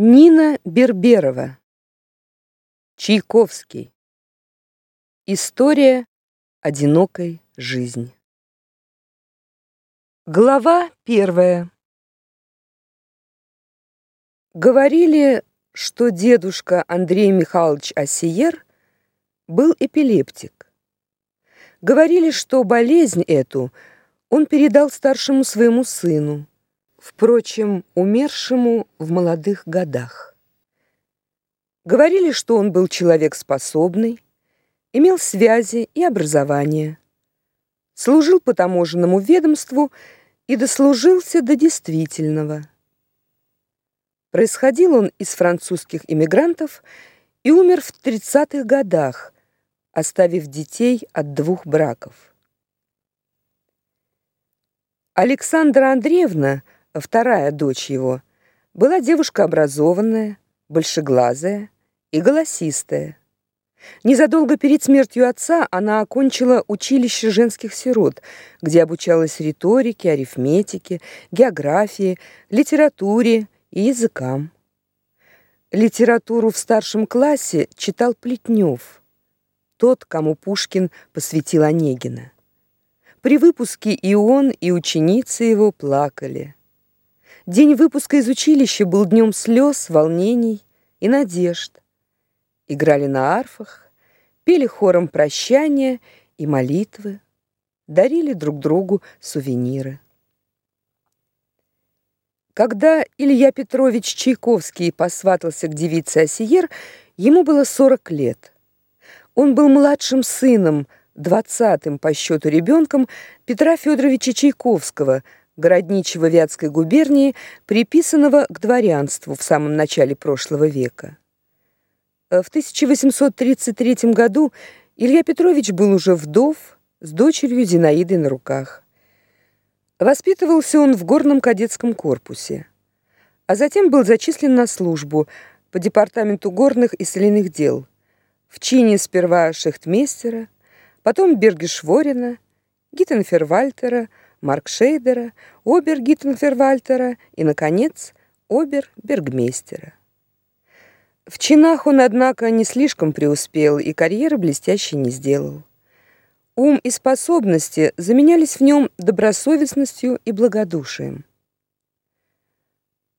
Нина Берберова. Чайковский. История одинокой жизни. Глава первая. Говорили, что дедушка Андрей Михайлович Осиер был эпилептик. Говорили, что болезнь эту он передал старшему своему сыну впрочем, умершему в молодых годах. Говорили, что он был человек способный, имел связи и образование, служил по таможенному ведомству и дослужился до действительного. Происходил он из французских иммигрантов и умер в 30-х годах, оставив детей от двух браков. Александра Андреевна – вторая дочь его, была девушка образованная, большеглазая и голосистая. Незадолго перед смертью отца она окончила училище женских сирот, где обучалась риторике, арифметике, географии, литературе и языкам. Литературу в старшем классе читал Плетнев, тот, кому Пушкин посвятил Онегина. При выпуске и он, и ученицы его плакали. День выпуска из училища был днем слез, волнений и надежд. Играли на арфах, пели хором прощания и молитвы, дарили друг другу сувениры. Когда Илья Петрович Чайковский посватался к девице Осиер, ему было 40 лет. Он был младшим сыном, двадцатым по счету ребенком Петра Федоровича Чайковского – городничего Вятской губернии, приписанного к дворянству в самом начале прошлого века. В 1833 году Илья Петрович был уже вдов с дочерью Зинаидой на руках. Воспитывался он в горном кадетском корпусе, а затем был зачислен на службу по департаменту горных и соляных дел в чине сперва шехтмейстера, потом Бергешворина, Гиттенфервальтера, Маркшейдера, обер-гиттенфервальтера и, наконец, обер-бергмейстера. В чинах он, однако, не слишком преуспел и карьеры блестящей не сделал. Ум и способности заменялись в нем добросовестностью и благодушием.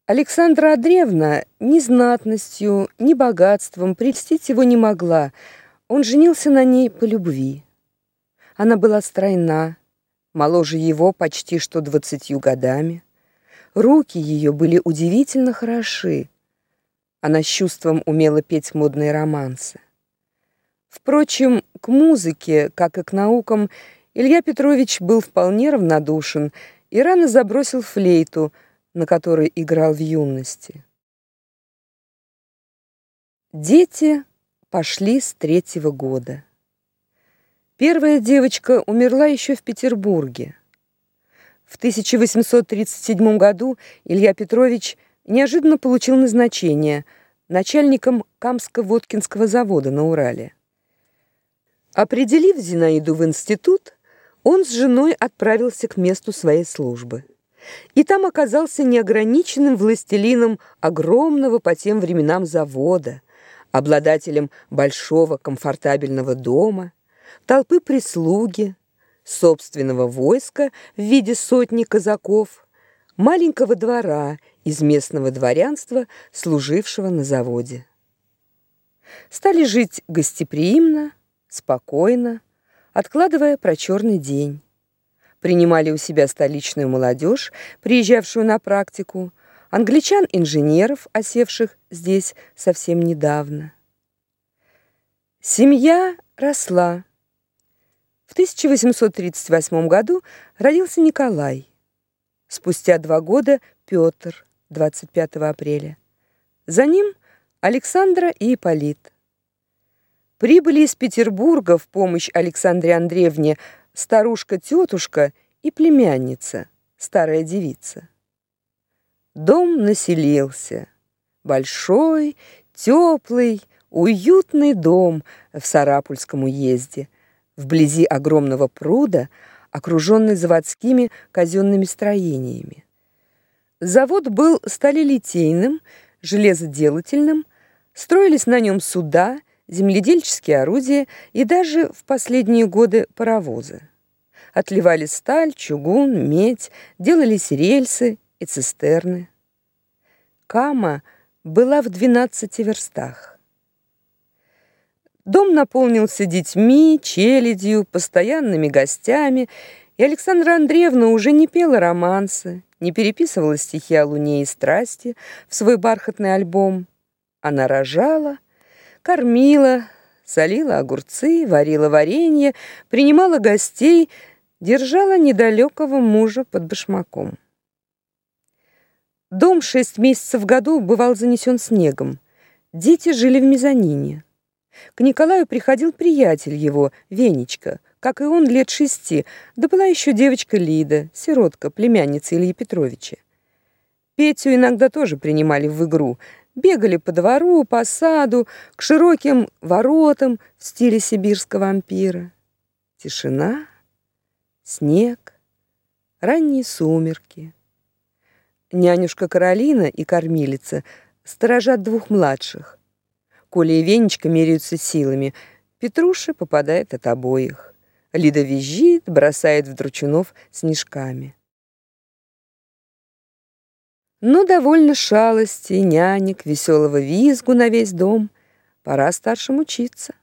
Александра Андреевна ни знатностью, ни богатством прельстить его не могла. Он женился на ней по любви. Она была стройна, моложе его почти что двадцатью годами. Руки ее были удивительно хороши. Она с чувством умела петь модные романсы. Впрочем, к музыке, как и к наукам, Илья Петрович был вполне равнодушен и рано забросил флейту, на которой играл в юности. Дети пошли с третьего года. Первая девочка умерла еще в Петербурге. В 1837 году Илья Петрович неожиданно получил назначение начальником Камско-Воткинского завода на Урале. Определив Зинаиду в институт, он с женой отправился к месту своей службы. И там оказался неограниченным властелином огромного по тем временам завода, обладателем большого комфортабельного дома – толпы прислуги, собственного войска в виде сотни казаков, маленького двора из местного дворянства, служившего на заводе. Стали жить гостеприимно, спокойно, откладывая про черный день. Принимали у себя столичную молодежь, приезжавшую на практику, англичан-инженеров, осевших здесь совсем недавно. Семья росла. В 1838 году родился Николай. Спустя два года Петр, 25 апреля. За ним Александра и Ипполит. Прибыли из Петербурга в помощь Александре Андреевне старушка-тетушка и племянница, старая девица. Дом населился. Большой, теплый, уютный дом в Сарапульском уезде – вблизи огромного пруда, окруженный заводскими казенными строениями. Завод был сталелитейным, железоделательным, строились на нем суда, земледельческие орудия и даже в последние годы паровозы. Отливали сталь, чугун, медь, делались рельсы и цистерны. Кама была в 12 верстах. Дом наполнился детьми, челядью, постоянными гостями, и Александра Андреевна уже не пела романсы, не переписывала стихи о луне и страсти в свой бархатный альбом. Она рожала, кормила, солила огурцы, варила варенье, принимала гостей, держала недалекого мужа под башмаком. Дом шесть месяцев в году бывал занесен снегом. Дети жили в мезонине. К Николаю приходил приятель его, Венечка, как и он лет шести, да была еще девочка Лида, сиротка, племянница Ильи Петровича. Петю иногда тоже принимали в игру, бегали по двору, по саду, к широким воротам в стиле сибирского ампира. Тишина, снег, ранние сумерки. Нянюшка Каролина и кормилица сторожат двух младших. Коля и Венечка меряются силами. Петруша попадает от обоих. Лида визжит, бросает в дручунов снежками. Но довольно шалости, нянек, веселого визгу на весь дом. Пора старшим учиться.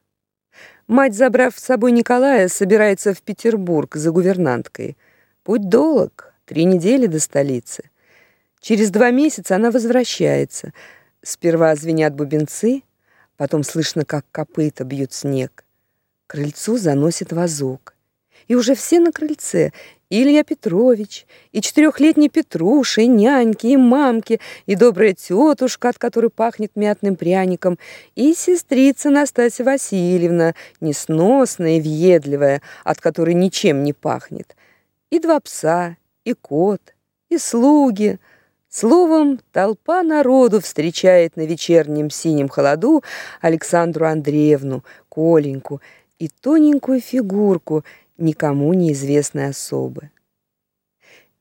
Мать, забрав с собой Николая, собирается в Петербург за гувернанткой. Путь долг, три недели до столицы. Через два месяца она возвращается. Сперва звенят бубенцы, потом слышно, как копыта бьют снег. Крыльцу заносит вазок. И уже все на крыльце. Илья Петрович, и четырехлетний Петруша, и няньки, и мамки, и добрая тетушка, от которой пахнет мятным пряником, и сестрица Настасья Васильевна, несносная и въедливая, от которой ничем не пахнет, и два пса, и кот, и слуги — Словом, толпа народу встречает на вечернем синем холоду Александру Андреевну, Коленьку и тоненькую фигурку никому неизвестной особы.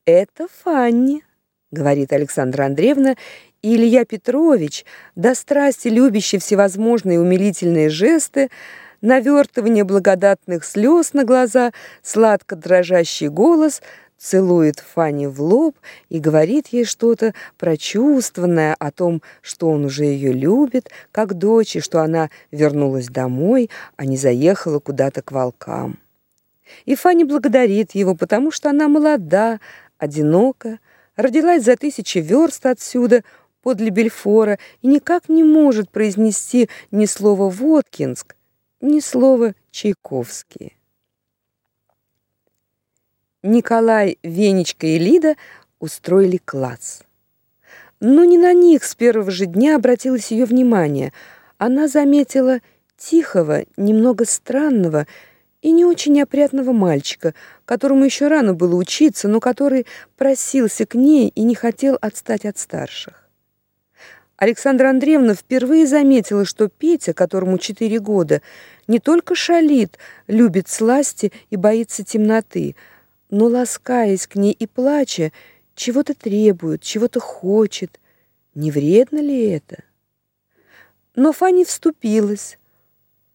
«Это Фанни», — говорит Александра Андреевна, и Илья Петрович, до страсти любящий всевозможные умилительные жесты, навертывание благодатных слез на глаза, сладко дрожащий голос — целует Фанни в лоб и говорит ей что-то прочувствованное о том, что он уже ее любит, как дочь, и что она вернулась домой, а не заехала куда-то к волкам. И Фанни благодарит его, потому что она молода, одинока, родилась за тысячи верст отсюда, подле Бельфора, и никак не может произнести ни слова «Воткинск», ни слова «Чайковский». Николай, Венечка и Лида устроили класс. Но не на них с первого же дня обратилось ее внимание. Она заметила тихого, немного странного и не очень опрятного мальчика, которому еще рано было учиться, но который просился к ней и не хотел отстать от старших. Александра Андреевна впервые заметила, что Петя, которому четыре года, не только шалит, любит сласти и боится темноты, но, ласкаясь к ней и плача, чего-то требует, чего-то хочет. Не вредно ли это? Но Фанни вступилась.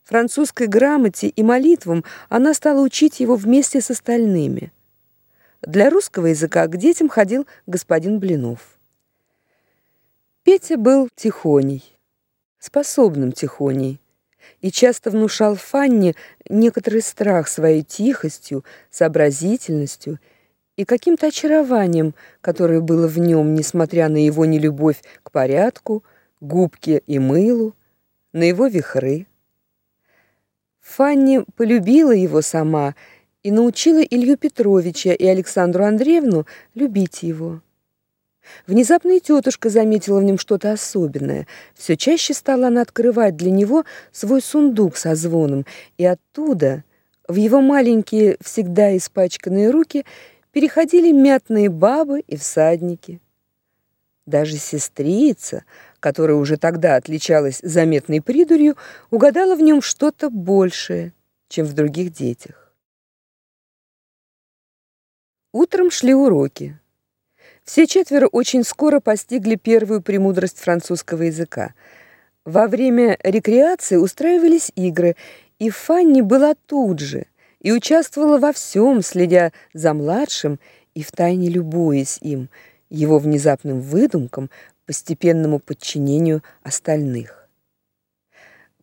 Французской грамоте и молитвам она стала учить его вместе с остальными. Для русского языка к детям ходил господин Блинов. Петя был тихоней, способным тихоней и часто внушал Фанне некоторый страх своей тихостью, сообразительностью и каким-то очарованием, которое было в нем, несмотря на его нелюбовь к порядку, губке и мылу, на его вихры. Фанни полюбила его сама и научила Илью Петровича и Александру Андреевну любить его. Внезапно и тетушка заметила в нем что-то особенное. Все чаще стала она открывать для него свой сундук со звоном, и оттуда в его маленькие, всегда испачканные руки переходили мятные бабы и всадники. Даже сестрица, которая уже тогда отличалась заметной придурью, угадала в нем что-то большее, чем в других детях. Утром шли уроки. Все четверо очень скоро постигли первую премудрость французского языка. Во время рекреации устраивались игры, и Фанни была тут же и участвовала во всем, следя за младшим и втайне любуясь им, его внезапным выдумкам, постепенному подчинению остальных.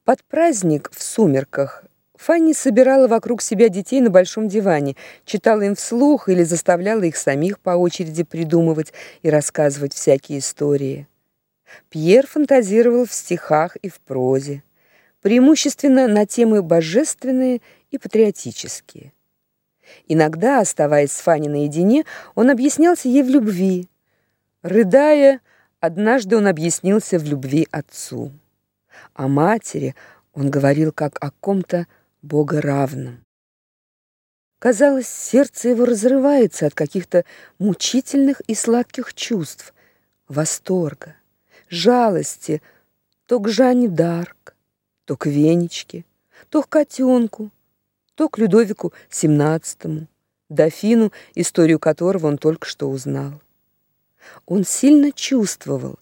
Под праздник в сумерках Фанни собирала вокруг себя детей на большом диване, читала им вслух или заставляла их самих по очереди придумывать и рассказывать всякие истории. Пьер фантазировал в стихах и в прозе, преимущественно на темы божественные и патриотические. Иногда, оставаясь с Фанни наедине, он объяснялся ей в любви. Рыдая, однажды он объяснился в любви отцу. О матери он говорил как о ком-то богоравным. Казалось, сердце его разрывается от каких-то мучительных и сладких чувств, восторга, жалости, то к Жанне Дарк, то к Венечке, то к котенку, то к Людовику XVII, дофину, историю которого он только что узнал. Он сильно чувствовал,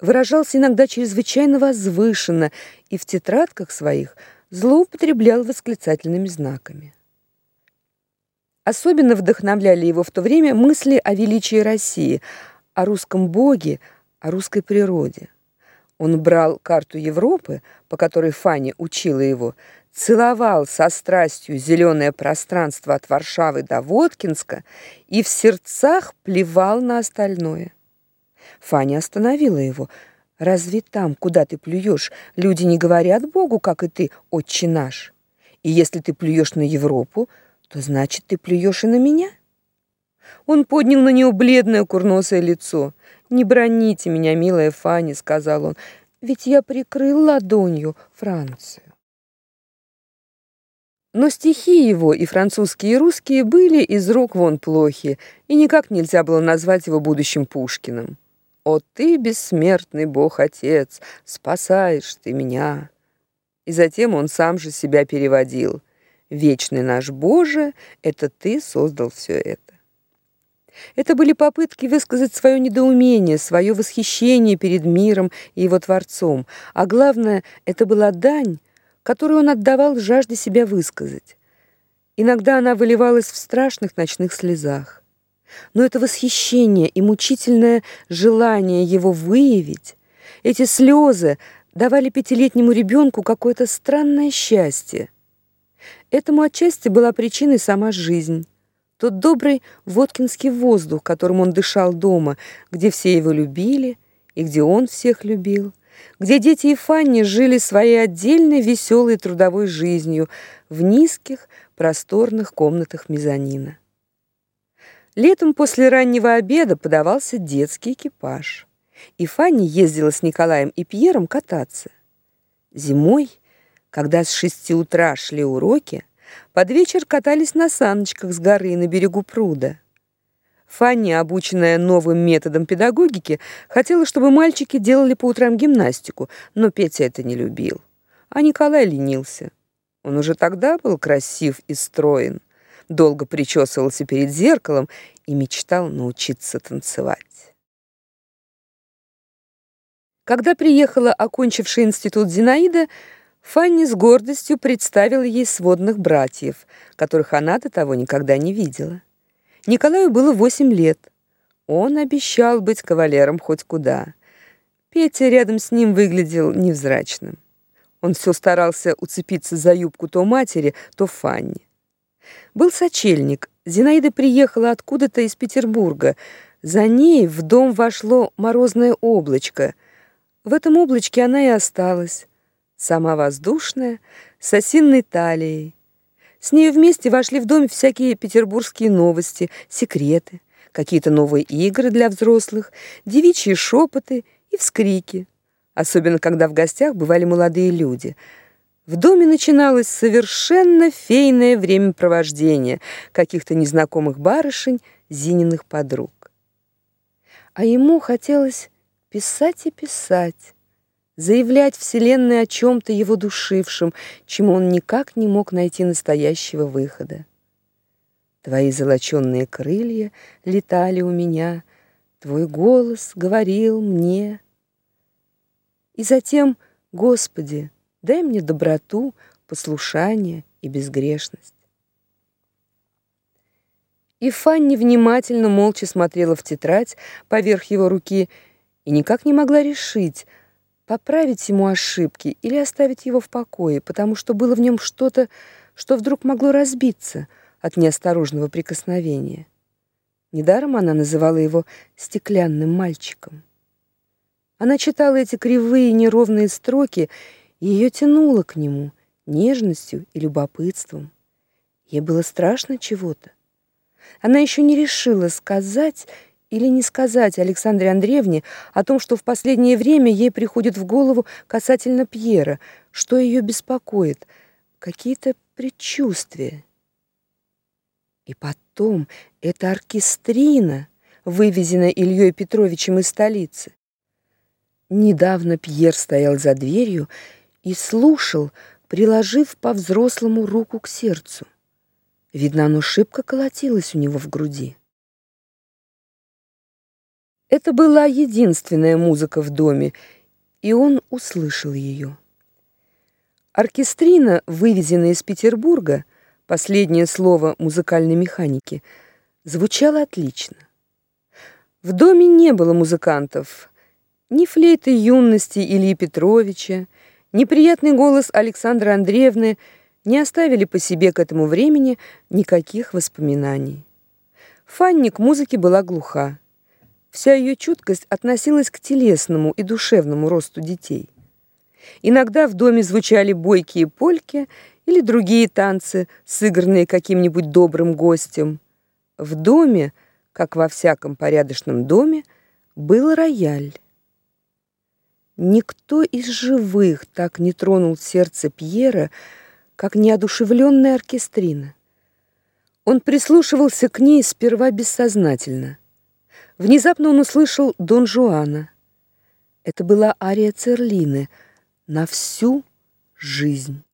выражался иногда чрезвычайно возвышенно и в тетрадках своих – злоупотреблял восклицательными знаками. Особенно вдохновляли его в то время мысли о величии России, о русском боге, о русской природе. Он брал карту Европы, по которой Фанни учила его, целовал со страстью зеленое пространство от Варшавы до Воткинска и в сердцах плевал на остальное. Фанни остановила его – Разве там, куда ты плюешь, люди не говорят Богу, как и ты, отче наш? И если ты плюешь на Европу, то значит, ты плюешь и на меня? Он поднял на нее бледное курносое лицо. «Не броните меня, милая Фанни», — сказал он, «ведь я прикрыл ладонью Францию». Но стихи его, и французские, и русские, были из рук вон плохи, и никак нельзя было назвать его будущим Пушкиным. О, ты, бессмертный Бог-Отец, спасаешь ты меня. И затем он сам же себя переводил. Вечный наш Боже, это ты создал все это. Это были попытки высказать свое недоумение, свое восхищение перед миром и его Творцом, а главное, это была дань, которую он отдавал жажде себя высказать. Иногда она выливалась в страшных ночных слезах. Но это восхищение и мучительное желание его выявить, эти слезы давали пятилетнему ребенку какое-то странное счастье. Этому отчасти была причиной сама жизнь. Тот добрый воткинский воздух, которым он дышал дома, где все его любили и где он всех любил, где дети и Фанни жили своей отдельной веселой трудовой жизнью в низких, просторных комнатах мезонина. Летом после раннего обеда подавался детский экипаж, и Фанни ездила с Николаем и Пьером кататься. Зимой, когда с шести утра шли уроки, под вечер катались на саночках с горы на берегу пруда. Фанни, обученная новым методом педагогики, хотела, чтобы мальчики делали по утрам гимнастику, но Петя это не любил. А Николай ленился. Он уже тогда был красив и строен долго причесывался перед зеркалом и мечтал научиться танцевать. Когда приехала окончившая институт Зинаида, Фанни с гордостью представила ей сводных братьев, которых она до того никогда не видела. Николаю было восемь лет. Он обещал быть кавалером хоть куда. Петя рядом с ним выглядел невзрачным. Он все старался уцепиться за юбку то матери, то Фанни. Был сочельник. Зинаида приехала откуда-то из Петербурга. За ней в дом вошло морозное облачко. В этом облачке она и осталась. Сама воздушная, с осинной талией. С ней вместе вошли в дом всякие петербургские новости, секреты, какие-то новые игры для взрослых, девичьи шепоты и вскрики. Особенно, когда в гостях бывали молодые люди — в доме начиналось совершенно фейное времяпровождение каких-то незнакомых барышень, Зининых подруг. А ему хотелось писать и писать, заявлять вселенной о чем то его душившем, чему он никак не мог найти настоящего выхода. Твои золочёные крылья летали у меня, Твой голос говорил мне. И затем, Господи, дай мне доброту, послушание и безгрешность. И Фанни внимательно, молча смотрела в тетрадь поверх его руки и никак не могла решить, поправить ему ошибки или оставить его в покое, потому что было в нем что-то, что вдруг могло разбиться от неосторожного прикосновения. Недаром она называла его стеклянным мальчиком. Она читала эти кривые неровные строки, ее тянуло к нему нежностью и любопытством. Ей было страшно чего-то. Она еще не решила сказать или не сказать Александре Андреевне о том, что в последнее время ей приходит в голову касательно Пьера, что ее беспокоит, какие-то предчувствия. И потом эта оркестрина, вывезенная Ильей Петровичем из столицы. Недавно Пьер стоял за дверью и слушал, приложив по-взрослому руку к сердцу. Видно, оно шибко колотилось у него в груди. Это была единственная музыка в доме, и он услышал ее. Оркестрина, вывезенная из Петербурга, последнее слово музыкальной механики, звучала отлично. В доме не было музыкантов, ни флейты юности Ильи Петровича, ни приятный голос Александры Андреевны не оставили по себе к этому времени никаких воспоминаний. Фанни к музыке была глуха. Вся ее чуткость относилась к телесному и душевному росту детей. Иногда в доме звучали бойкие польки или другие танцы, сыгранные каким-нибудь добрым гостем. В доме, как во всяком порядочном доме, был рояль. Никто из живых так не тронул сердце Пьера, как неодушевленная оркестрина. Он прислушивался к ней сперва бессознательно. Внезапно он услышал Дон Жуана. Это была ария Церлины на всю жизнь.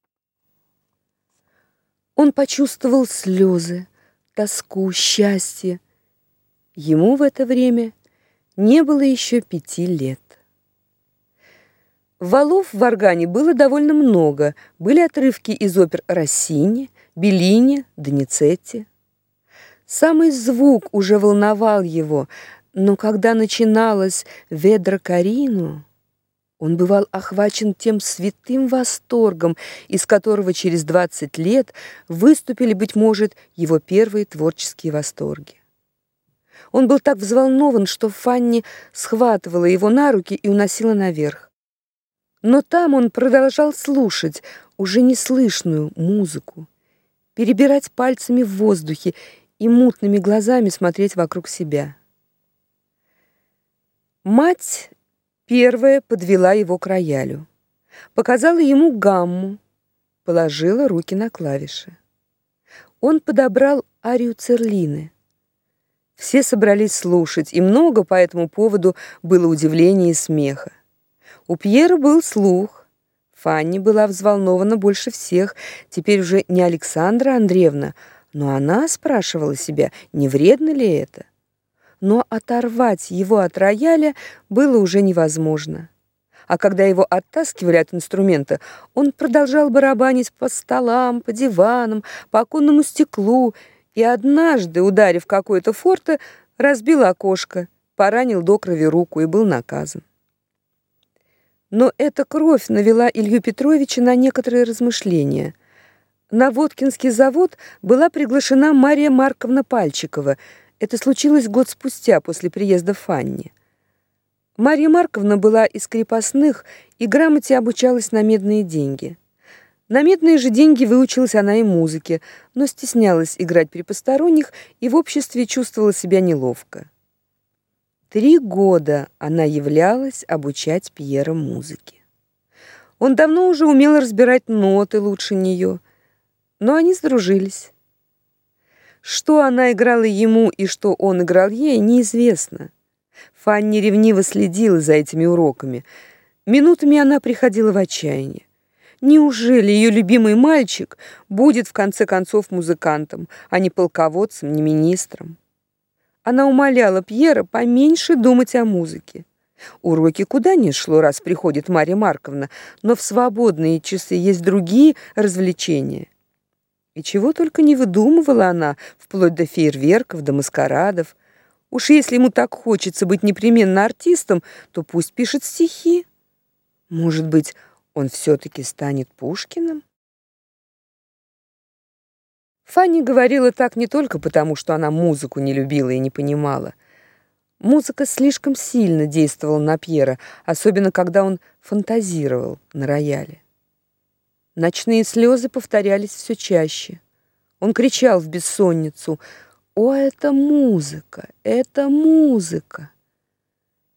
Он почувствовал слезы, тоску, счастье. Ему в это время не было еще пяти лет. Валов в органе было довольно много. Были отрывки из опер Россини, Беллини, Доницетти. Самый звук уже волновал его, но когда начиналось «Ведра Карину», он бывал охвачен тем святым восторгом, из которого через 20 лет выступили, быть может, его первые творческие восторги. Он был так взволнован, что Фанни схватывала его на руки и уносила наверх. Но там он продолжал слушать уже неслышную музыку, перебирать пальцами в воздухе и мутными глазами смотреть вокруг себя. Мать первая подвела его к роялю, показала ему гамму, положила руки на клавиши. Он подобрал арию Церлины. Все собрались слушать, и много по этому поводу было удивления и смеха. У Пьера был слух. Фанни была взволнована больше всех. Теперь уже не Александра Андреевна, но она спрашивала себя, не вредно ли это. Но оторвать его от рояля было уже невозможно. А когда его оттаскивали от инструмента, он продолжал барабанить по столам, по диванам, по оконному стеклу, и однажды, ударив какое-то форте, разбил окошко, поранил до крови руку и был наказан. Но эта кровь навела Илью Петровича на некоторые размышления. На Водкинский завод была приглашена Мария Марковна Пальчикова. Это случилось год спустя после приезда Фанни. Мария Марковна была из крепостных и грамоте обучалась на медные деньги. На медные же деньги выучилась она и музыке, но стеснялась играть при посторонних и в обществе чувствовала себя неловко. Три года она являлась обучать Пьера музыке. Он давно уже умел разбирать ноты лучше нее, но они сдружились. Что она играла ему и что он играл ей, неизвестно. Фанни ревниво следила за этими уроками. Минутами она приходила в отчаяние. Неужели ее любимый мальчик будет в конце концов музыкантом, а не полководцем, не министром? Она умоляла Пьера поменьше думать о музыке. Уроки куда ни шло, раз приходит Марья Марковна, но в свободные часы есть другие развлечения. И чего только не выдумывала она, вплоть до фейерверков, до маскарадов. Уж если ему так хочется быть непременно артистом, то пусть пишет стихи. Может быть, он все-таки станет Пушкиным? Фанни говорила так не только потому, что она музыку не любила и не понимала. Музыка слишком сильно действовала на Пьера, особенно когда он фантазировал на рояле. Ночные слезы повторялись все чаще. Он кричал в бессонницу «О, это музыка! Это музыка!»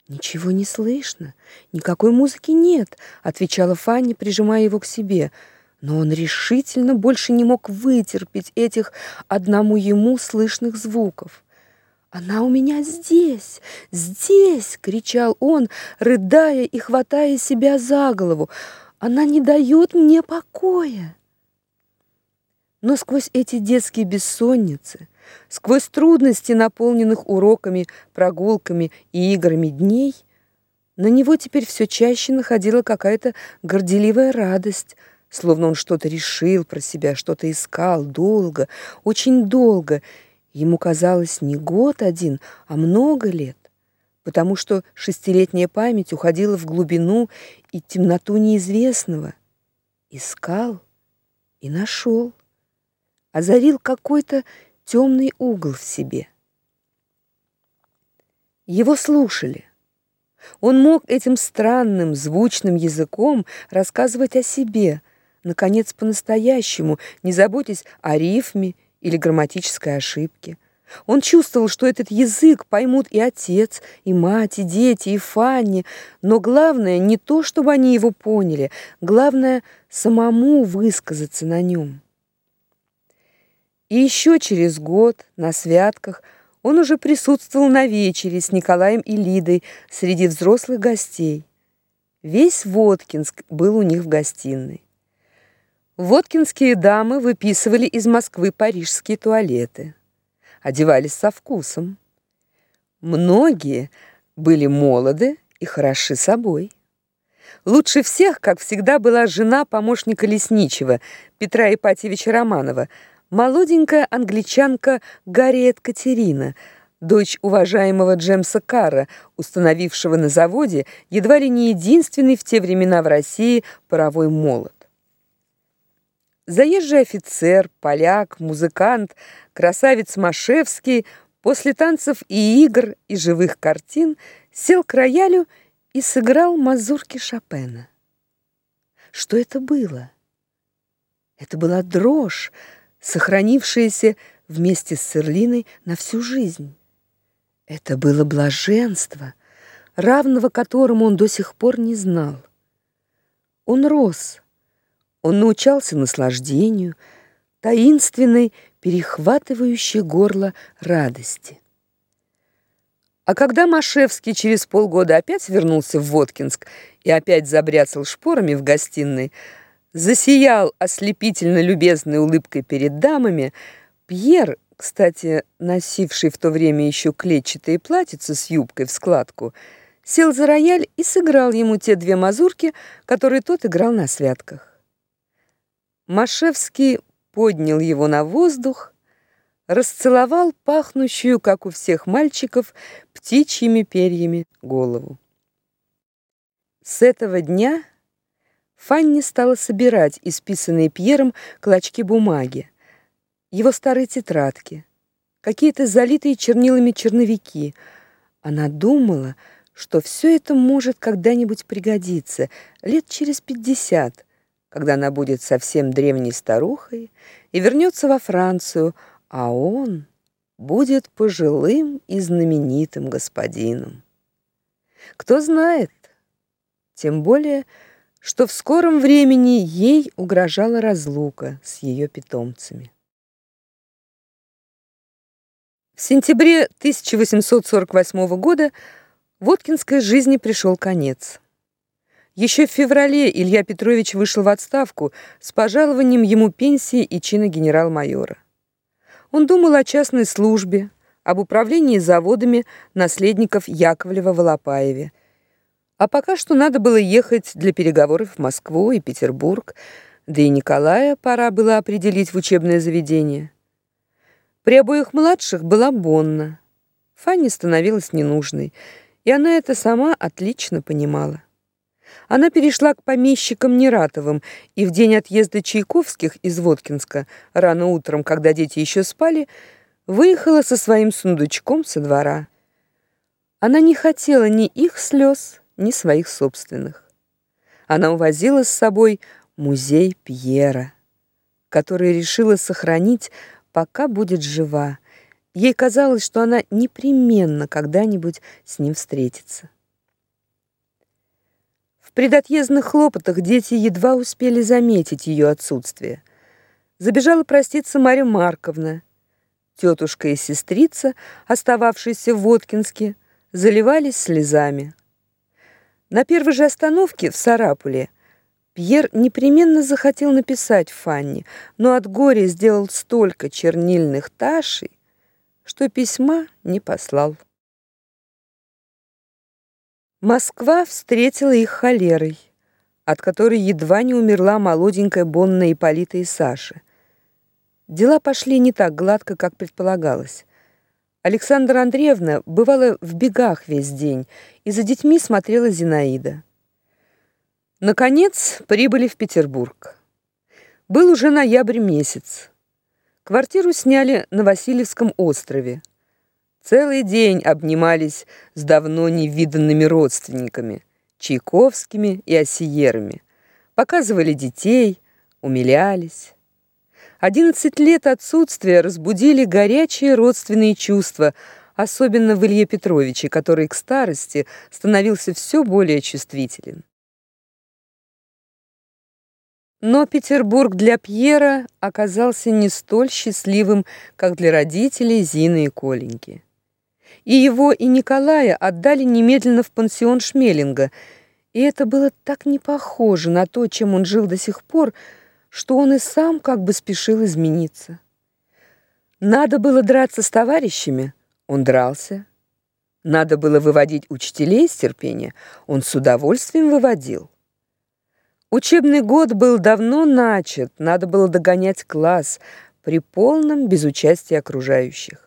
«Ничего не слышно, никакой музыки нет», — отвечала Фанни, прижимая его к себе. Но он решительно больше не мог вытерпеть этих одному ему слышных звуков. «Она у меня здесь, здесь!» — кричал он, рыдая и хватая себя за голову. Она не дает мне покоя. Но сквозь эти детские бессонницы, сквозь трудности, наполненных уроками, прогулками и играми дней, на него теперь все чаще находила какая-то горделивая радость, словно он что-то решил про себя, что-то искал долго, очень долго. Ему казалось не год один, а много лет потому что шестилетняя память уходила в глубину и темноту неизвестного. Искал и нашел, озарил какой-то темный угол в себе. Его слушали. Он мог этим странным, звучным языком рассказывать о себе, наконец, по-настоящему, не заботясь о рифме или грамматической ошибке. Он чувствовал, что этот язык поймут и отец, и мать, и дети, и Фанни, но главное не то, чтобы они его поняли, главное самому высказаться на нем. И еще через год на святках он уже присутствовал на вечере с Николаем и Лидой среди взрослых гостей. Весь Воткинск был у них в гостиной. Воткинские дамы выписывали из Москвы парижские туалеты одевались со вкусом. Многие были молоды и хороши собой. Лучше всех, как всегда, была жена помощника лесничего Петра Ипатьевича Романова, молоденькая англичанка Гарриет Катерина, дочь уважаемого Джемса Карра, установившего на заводе едва ли не единственный в те времена в России паровой молот. Заезжий офицер, поляк, музыкант, красавец Машевский после танцев и игр и живых картин сел к роялю и сыграл мазурки Шопена. Что это было? Это была дрожь, сохранившаяся вместе с Серлиной на всю жизнь. Это было блаженство, равного которому он до сих пор не знал. Он рос, он научался наслаждению, таинственной, перехватывающей горло радости. А когда Машевский через полгода опять вернулся в Воткинск и опять забряцал шпорами в гостиной, засиял ослепительно любезной улыбкой перед дамами, Пьер, кстати, носивший в то время еще клетчатые платьица с юбкой в складку, сел за рояль и сыграл ему те две мазурки, которые тот играл на святках. Машевский поднял его на воздух, расцеловал пахнущую, как у всех мальчиков, птичьими перьями голову. С этого дня Фанни стала собирать исписанные Пьером клочки бумаги, его старые тетрадки, какие-то залитые чернилами черновики. Она думала, что все это может когда-нибудь пригодиться, лет через пятьдесят, когда она будет совсем древней старухой и вернется во Францию, а он будет пожилым и знаменитым господином. Кто знает, тем более, что в скором времени ей угрожала разлука с ее питомцами. В сентябре 1848 года Воткинской жизни пришел конец. Еще в феврале Илья Петрович вышел в отставку с пожалованием ему пенсии и чина генерал-майора. Он думал о частной службе, об управлении заводами наследников Яковлева-Волопаеве. А пока что надо было ехать для переговоров в Москву и Петербург, да и Николая пора было определить в учебное заведение. При обоих младших была Бонна. Фанни становилась ненужной, и она это сама отлично понимала. Она перешла к помещикам Нератовым, и в день отъезда Чайковских из Воткинска, рано утром, когда дети еще спали, выехала со своим сундучком со двора. Она не хотела ни их слез, ни своих собственных. Она увозила с собой музей Пьера, который решила сохранить, пока будет жива. Ей казалось, что она непременно когда-нибудь с ним встретится. В предотъездных хлопотах дети едва успели заметить ее отсутствие. Забежала проститься Марья Марковна. Тетушка и сестрица, остававшиеся в Воткинске, заливались слезами. На первой же остановке в Сарапуле Пьер непременно захотел написать Фанни, но от горя сделал столько чернильных ташей, что письма не послал. Москва встретила их холерой, от которой едва не умерла молоденькая Бонна Ипполита и Саша. Дела пошли не так гладко, как предполагалось. Александра Андреевна бывала в бегах весь день, и за детьми смотрела Зинаида. Наконец прибыли в Петербург. Был уже ноябрь месяц. Квартиру сняли на Васильевском острове. Целый день обнимались с давно невиданными родственниками, Чайковскими и Осиерами. Показывали детей, умилялись. Одиннадцать лет отсутствия разбудили горячие родственные чувства, особенно в Илье Петровиче, который к старости становился все более чувствителен. Но Петербург для Пьера оказался не столь счастливым, как для родителей Зины и Коленьки. И его, и Николая отдали немедленно в пансион Шмелинга, и это было так не похоже на то, чем он жил до сих пор, что он и сам как бы спешил измениться. Надо было драться с товарищами, он дрался. Надо было выводить учителей из терпения, он с удовольствием выводил. Учебный год был давно начат, надо было догонять класс при полном безучастии окружающих.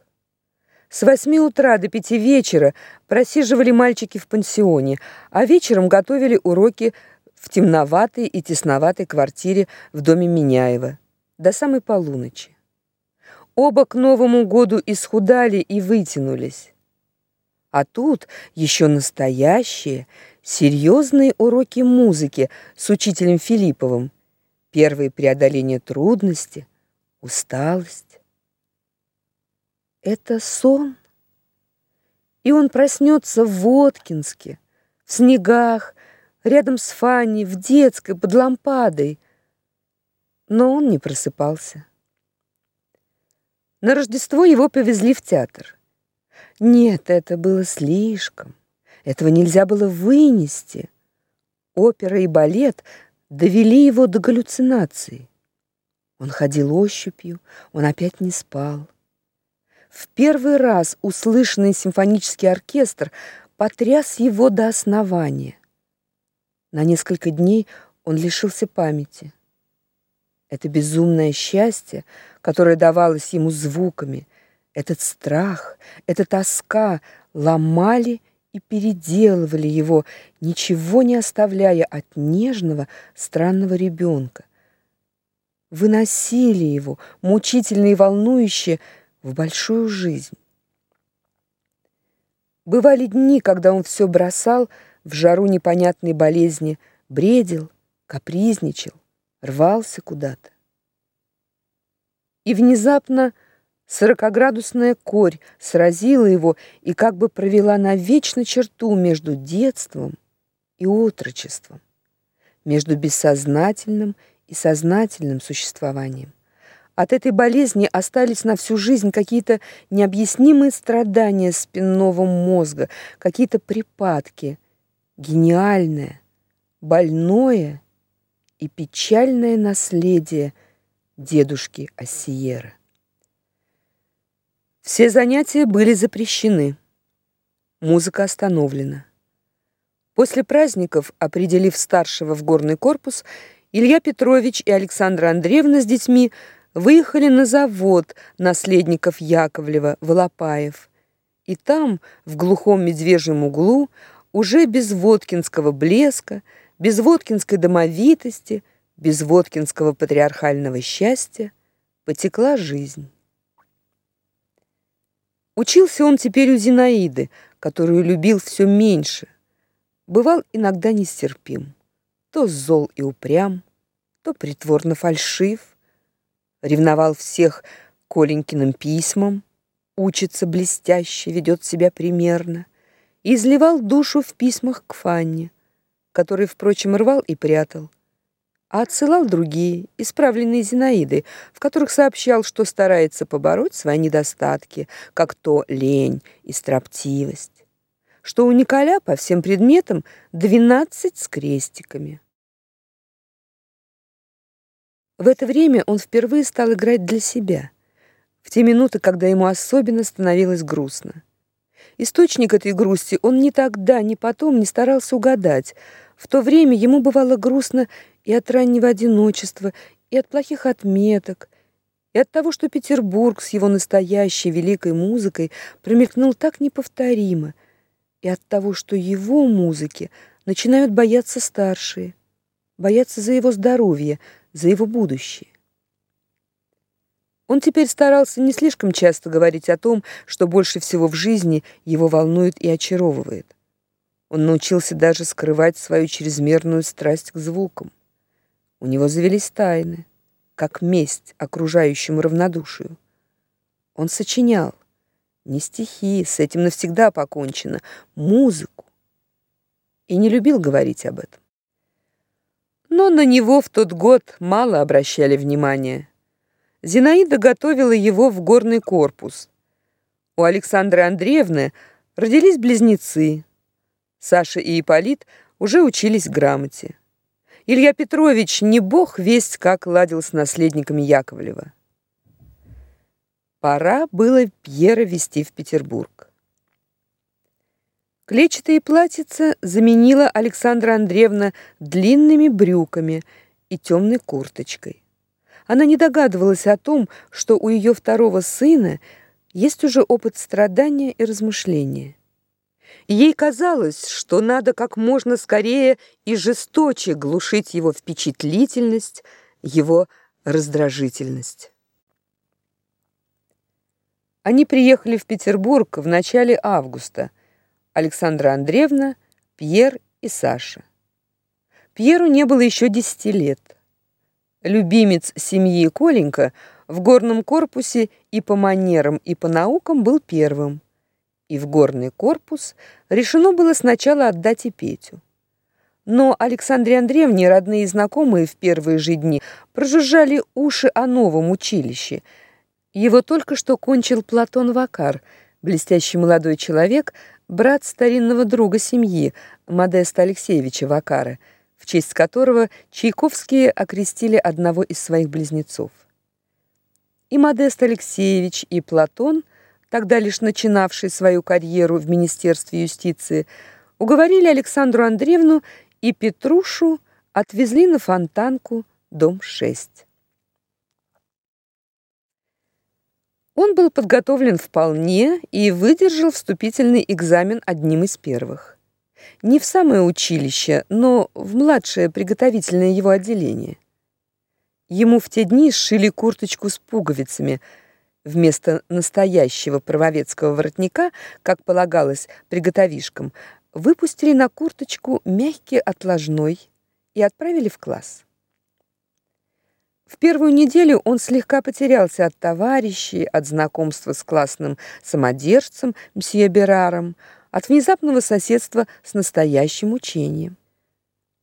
С восьми утра до пяти вечера просиживали мальчики в пансионе, а вечером готовили уроки в темноватой и тесноватой квартире в доме Миняева до самой полуночи. Оба к Новому году исхудали и вытянулись. А тут еще настоящие, серьезные уроки музыки с учителем Филипповым. Первые преодоление трудности, усталость. Это сон. И он проснется в Воткинске, в снегах, рядом с Фанни, в детской, под лампадой. Но он не просыпался. На Рождество его повезли в театр. Нет, это было слишком. Этого нельзя было вынести. Опера и балет довели его до галлюцинаций. Он ходил ощупью, он опять не спал. В первый раз услышанный симфонический оркестр потряс его до основания. На несколько дней он лишился памяти. Это безумное счастье, которое давалось ему звуками, этот страх, эта тоска ломали и переделывали его, ничего не оставляя от нежного, странного ребенка. Выносили его, мучительно и волнующе, в большую жизнь. Бывали дни, когда он все бросал, в жару непонятной болезни бредил, капризничал, рвался куда-то. И внезапно сорокоградусная корь сразила его и как бы провела навечно черту между детством и отрочеством, между бессознательным и сознательным существованием. От этой болезни остались на всю жизнь какие-то необъяснимые страдания спинного мозга, какие-то припадки – гениальное, больное и печальное наследие дедушки Ассиера. Все занятия были запрещены. Музыка остановлена. После праздников, определив старшего в горный корпус, Илья Петрович и Александра Андреевна с детьми выехали на завод наследников Яковлева, Волопаев. И там, в глухом медвежьем углу, уже без водкинского блеска, без водкинской домовитости, без водкинского патриархального счастья потекла жизнь. Учился он теперь у Зинаиды, которую любил все меньше. Бывал иногда нестерпим, то зол и упрям, то притворно фальшив, ревновал всех Коленькиным письмам, учится блестяще, ведет себя примерно, и изливал душу в письмах к Фанне, который, впрочем, рвал и прятал а отсылал другие, исправленные Зинаиды, в которых сообщал, что старается побороть свои недостатки, как то лень и строптивость, что у Николя по всем предметам двенадцать с крестиками. В это время он впервые стал играть для себя, в те минуты, когда ему особенно становилось грустно. Источник этой грусти он ни тогда, ни потом не старался угадать. В то время ему бывало грустно и от раннего одиночества, и от плохих отметок, и от того, что Петербург с его настоящей великой музыкой промелькнул так неповторимо, и от того, что его музыки начинают бояться старшие, бояться за его здоровье, за его будущее. Он теперь старался не слишком часто говорить о том, что больше всего в жизни его волнует и очаровывает. Он научился даже скрывать свою чрезмерную страсть к звукам. У него завелись тайны, как месть окружающему равнодушию. Он сочинял не стихи, с этим навсегда покончено, музыку. И не любил говорить об этом. Но на него в тот год мало обращали внимания. Зинаида готовила его в горный корпус. У Александры Андреевны родились близнецы. Саша и Ипполит уже учились грамоте. Илья Петрович не бог весть как ладил с наследниками Яковлева. Пора было Пьера везти в Петербург. Клетчатые платьица заменила Александра Андреевна длинными брюками и темной курточкой. Она не догадывалась о том, что у ее второго сына есть уже опыт страдания и размышления. Ей казалось, что надо как можно скорее и жесточе глушить его впечатлительность, его раздражительность. Они приехали в Петербург в начале августа. Александра Андреевна, Пьер и Саша. Пьеру не было еще десяти лет. Любимец семьи Коленька в горном корпусе и по манерам, и по наукам был первым и в горный корпус решено было сначала отдать и Петю. Но Александре Андреевне родные и знакомые в первые же дни прожужжали уши о новом училище. Его только что кончил Платон Вакар, блестящий молодой человек, брат старинного друга семьи Модеста Алексеевича Вакара, в честь которого Чайковские окрестили одного из своих близнецов. И Модест Алексеевич, и Платон тогда лишь начинавший свою карьеру в Министерстве юстиции, уговорили Александру Андреевну и Петрушу отвезли на Фонтанку, дом 6. Он был подготовлен вполне и выдержал вступительный экзамен одним из первых. Не в самое училище, но в младшее приготовительное его отделение. Ему в те дни сшили курточку с пуговицами – Вместо настоящего правовецкого воротника, как полагалось приготовишкам, выпустили на курточку мягкий отложной и отправили в класс. В первую неделю он слегка потерялся от товарищей, от знакомства с классным самодержцем мсье Бераром, от внезапного соседства с настоящим учением.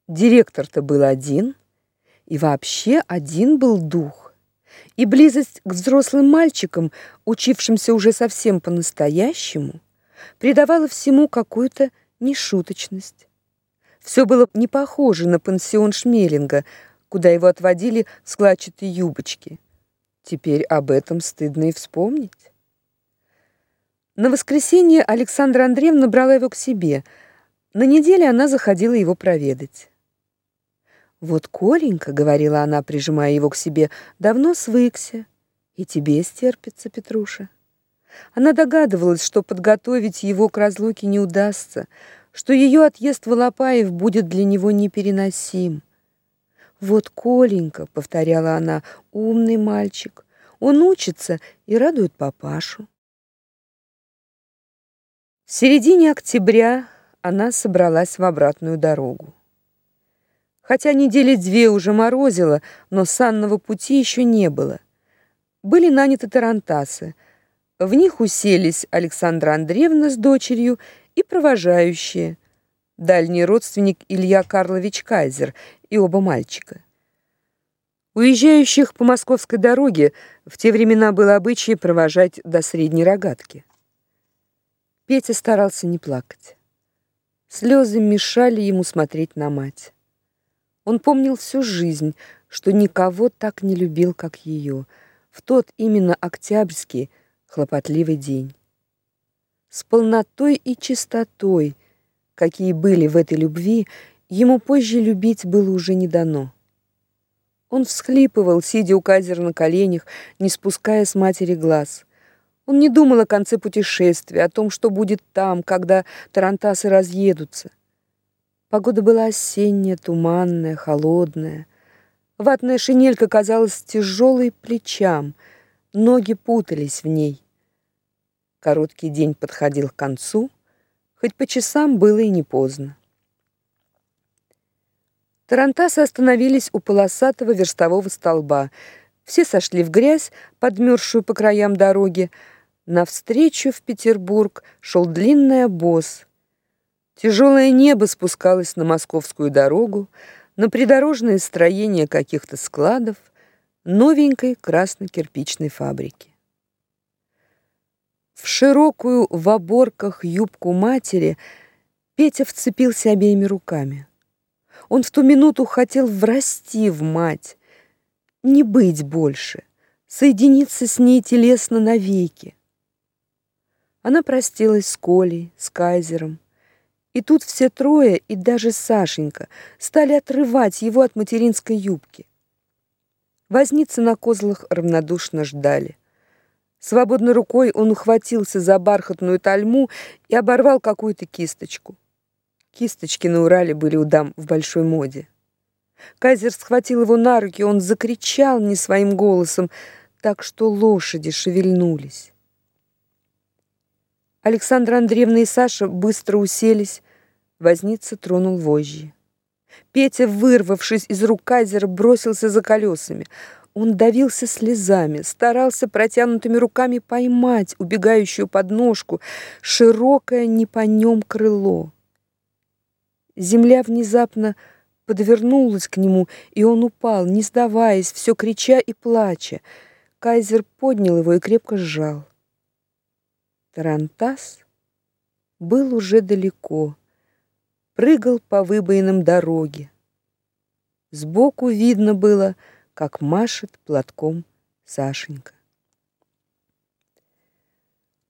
Директор-то был один, и вообще один был дух и близость к взрослым мальчикам, учившимся уже совсем по-настоящему, придавала всему какую-то нешуточность. Все было не похоже на пансион Шмелинга, куда его отводили в складчатые юбочки. Теперь об этом стыдно и вспомнить. На воскресенье Александра Андреевна брала его к себе. На неделе она заходила его проведать. «Вот Коленька», — говорила она, прижимая его к себе, — «давно свыкся, и тебе стерпится, Петруша». Она догадывалась, что подготовить его к разлуке не удастся, что ее отъезд в Алапаев будет для него непереносим. «Вот Коленька», — повторяла она, — «умный мальчик, он учится и радует папашу». В середине октября она собралась в обратную дорогу. Хотя недели две уже морозило, но санного пути еще не было. Были наняты тарантасы. В них уселись Александра Андреевна с дочерью и провожающие, дальний родственник Илья Карлович Кайзер и оба мальчика. Уезжающих по московской дороге в те времена было обычай провожать до Средней Рогатки. Петя старался не плакать. Слезы мешали ему смотреть на мать. Он помнил всю жизнь, что никого так не любил, как ее, в тот именно октябрьский хлопотливый день. С полнотой и чистотой, какие были в этой любви, ему позже любить было уже не дано. Он всхлипывал, сидя у Казера на коленях, не спуская с матери глаз. Он не думал о конце путешествия, о том, что будет там, когда тарантасы разъедутся. Погода была осенняя, туманная, холодная. Ватная шинелька казалась тяжелой плечам, ноги путались в ней. Короткий день подходил к концу, хоть по часам было и не поздно. Тарантасы остановились у полосатого верстового столба. Все сошли в грязь, подмерзшую по краям дороги, Навстречу в Петербург шел длинный обоз. Тяжелое небо спускалось на московскую дорогу, на придорожные строения каких-то складов, новенькой красно-кирпичной фабрики. В широкую в оборках юбку матери Петя вцепился обеими руками. Он в ту минуту хотел врасти в мать, не быть больше, соединиться с ней телесно навеки. Она простилась с Колей, с Кайзером. И тут все трое, и даже Сашенька, стали отрывать его от материнской юбки. Возницы на козлах равнодушно ждали. Свободной рукой он ухватился за бархатную тальму и оборвал какую-то кисточку. Кисточки на Урале были у дам в большой моде. Кайзер схватил его на руки, он закричал не своим голосом, так что лошади шевельнулись. Александра Андреевна и Саша быстро уселись. Возница тронул вожжи. Петя, вырвавшись из рук кайзера, бросился за колесами. Он давился слезами, старался протянутыми руками поймать убегающую подножку, широкое не по нем крыло. Земля внезапно подвернулась к нему, и он упал, не сдаваясь, все крича и плача. Кайзер поднял его и крепко сжал. Тарантас был уже далеко, прыгал по выбоинам дороги. Сбоку видно было, как машет платком Сашенька.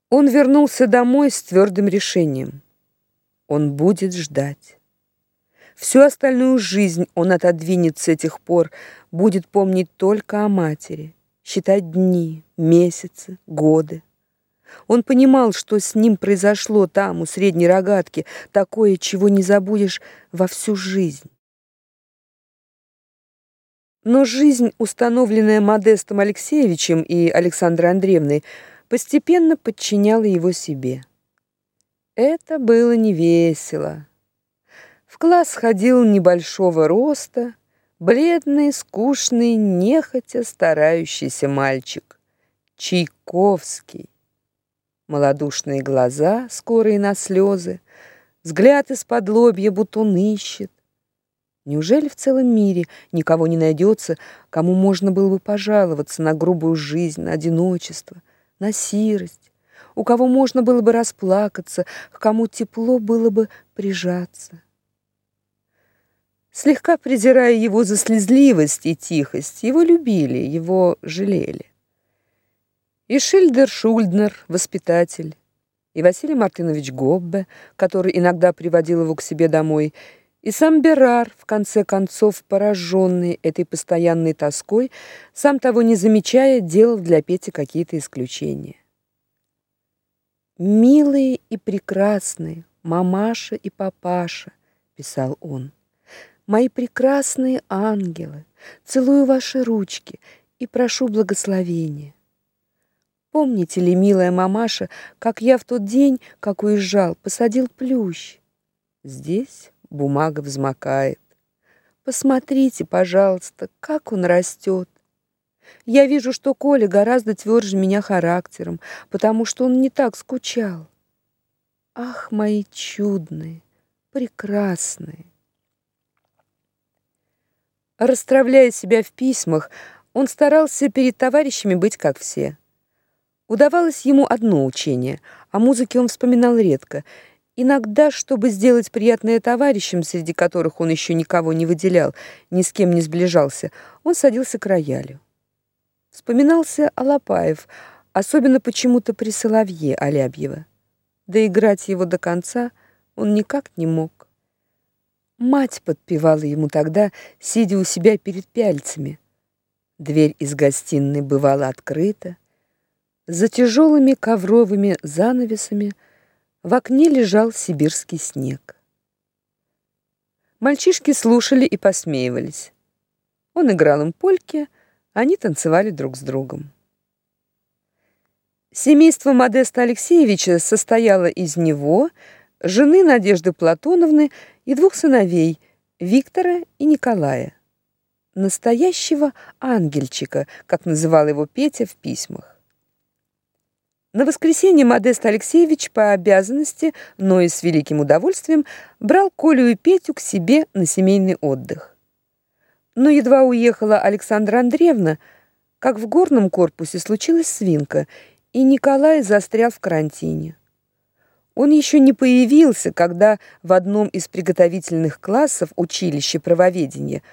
Он вернулся домой с твердым решением. Он будет ждать. Всю остальную жизнь он отодвинет с этих пор, будет помнить только о матери, считать дни, месяцы, годы. Он понимал, что с ним произошло там, у средней рогатки, такое, чего не забудешь во всю жизнь. Но жизнь, установленная Модестом Алексеевичем и Александрой Андреевной, постепенно подчиняла его себе. Это было невесело. В класс ходил небольшого роста, бледный, скучный, нехотя старающийся мальчик. Чайковский малодушные глаза, скорые на слезы, взгляд из-под лобья, будто он ищет. Неужели в целом мире никого не найдется, кому можно было бы пожаловаться на грубую жизнь, на одиночество, на сирость, у кого можно было бы расплакаться, к кому тепло было бы прижаться? Слегка презирая его за слезливость и тихость, его любили, его жалели. И Шильдер Шульднер, воспитатель, и Василий Мартынович Гоббе, который иногда приводил его к себе домой, и сам Берар, в конце концов, пораженный этой постоянной тоской, сам того не замечая, делал для Пети какие-то исключения. «Милые и прекрасные мамаша и папаша», — писал он, — «мои прекрасные ангелы, целую ваши ручки и прошу благословения. Помните ли, милая мамаша, как я в тот день, как уезжал, посадил плющ? Здесь бумага взмокает. Посмотрите, пожалуйста, как он растет. Я вижу, что Коля гораздо тверже меня характером, потому что он не так скучал. Ах, мои чудные, прекрасные. Расстравляя себя в письмах, он старался перед товарищами быть как все. Удавалось ему одно учение, о музыке он вспоминал редко. Иногда, чтобы сделать приятное товарищам, среди которых он еще никого не выделял, ни с кем не сближался, он садился к роялю. Вспоминался Алапаев, особенно почему-то при Соловье Алябьева. Да играть его до конца он никак не мог. Мать подпевала ему тогда, сидя у себя перед пяльцами. Дверь из гостиной бывала открыта, за тяжелыми ковровыми занавесами в окне лежал сибирский снег. Мальчишки слушали и посмеивались. Он играл им польки, они танцевали друг с другом. Семейство Модеста Алексеевича состояло из него, жены Надежды Платоновны и двух сыновей Виктора и Николая. Настоящего ангельчика, как называл его Петя в письмах. На воскресенье Модест Алексеевич по обязанности, но и с великим удовольствием, брал Колю и Петю к себе на семейный отдых. Но едва уехала Александра Андреевна, как в горном корпусе случилась свинка, и Николай застрял в карантине. Он еще не появился, когда в одном из приготовительных классов училища правоведения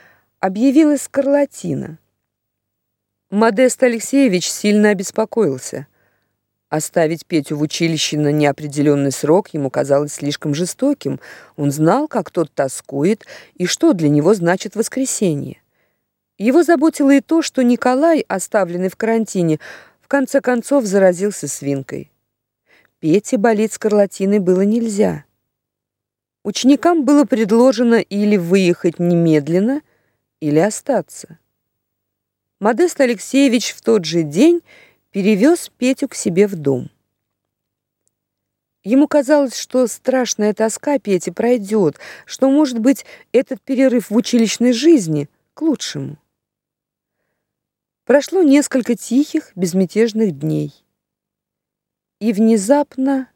объявилась скарлатина. Модест Алексеевич сильно обеспокоился – Оставить Петю в училище на неопределенный срок ему казалось слишком жестоким. Он знал, как тот тоскует и что для него значит воскресенье. Его заботило и то, что Николай, оставленный в карантине, в конце концов заразился свинкой. Пете болеть скарлатиной было нельзя. Ученикам было предложено или выехать немедленно, или остаться. Модест Алексеевич в тот же день перевез Петю к себе в дом. Ему казалось, что страшная тоска Пети пройдет, что, может быть, этот перерыв в училищной жизни к лучшему. Прошло несколько тихих, безмятежных дней. И внезапно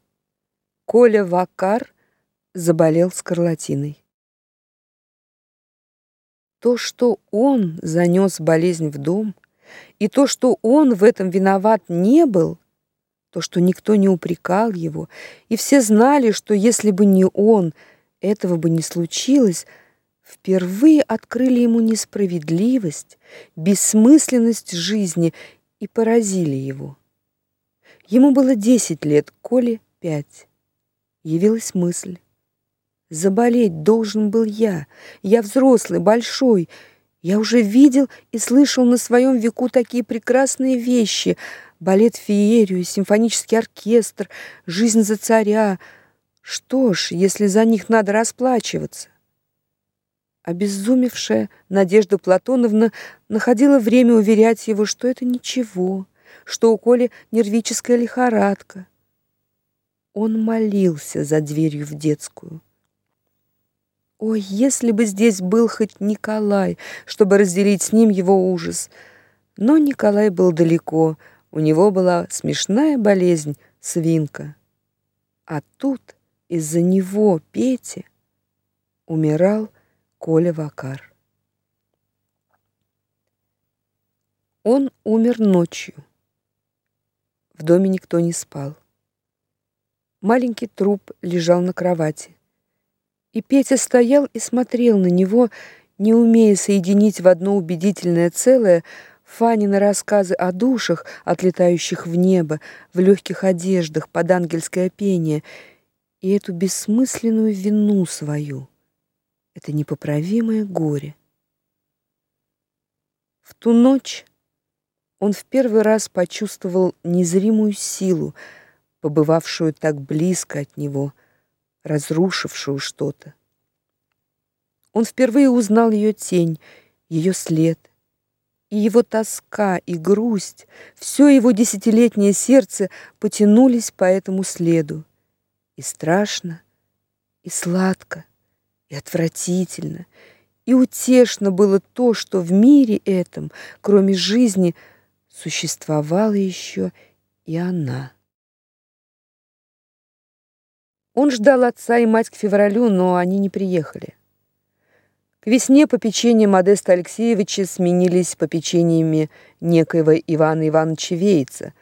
Коля Вакар заболел скарлатиной. То, что он занес болезнь в дом, и то, что он в этом виноват не был, то, что никто не упрекал его, и все знали, что если бы не он, этого бы не случилось, впервые открыли ему несправедливость, бессмысленность жизни и поразили его. Ему было десять лет, Коле пять. Явилась мысль. Заболеть должен был я. Я взрослый, большой, я уже видел и слышал на своем веку такие прекрасные вещи: балет феерию, симфонический оркестр, жизнь за царя. Что ж, если за них надо расплачиваться? Обезумевшая Надежда Платоновна находила время уверять его, что это ничего, что у Коли нервическая лихорадка. Он молился за дверью в детскую. Ой, если бы здесь был хоть Николай, чтобы разделить с ним его ужас. Но Николай был далеко, у него была смешная болезнь свинка. А тут из-за него, Пети, умирал Коля Вакар. Он умер ночью. В доме никто не спал. Маленький труп лежал на кровати. И Петя стоял и смотрел на него, не умея соединить в одно убедительное целое Фанины рассказы о душах, отлетающих в небо, в легких одеждах под ангельское пение, и эту бессмысленную вину свою, это непоправимое горе. В ту ночь он в первый раз почувствовал незримую силу, побывавшую так близко от него, разрушившую что-то. Он впервые узнал ее тень, ее след, и его тоска и грусть, все его десятилетнее сердце потянулись по этому следу. И страшно, и сладко, и отвратительно, и утешно было то, что в мире этом, кроме жизни, существовала еще и она. Он ждал отца и мать к февралю, но они не приехали. К весне попечения Модеста Алексеевича сменились попечениями некоего Ивана Ивановича Вейца,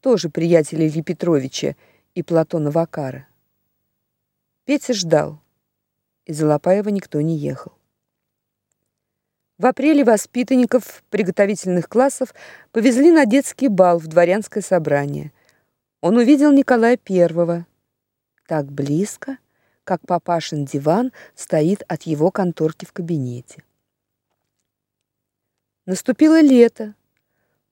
тоже приятеля Ильи Петровича и Платона Вакара. Петя ждал. Из Алапаева никто не ехал. В апреле воспитанников приготовительных классов повезли на детский бал в дворянское собрание. Он увидел Николая Первого. Так близко, как папашин диван стоит от его конторки в кабинете. Наступило лето.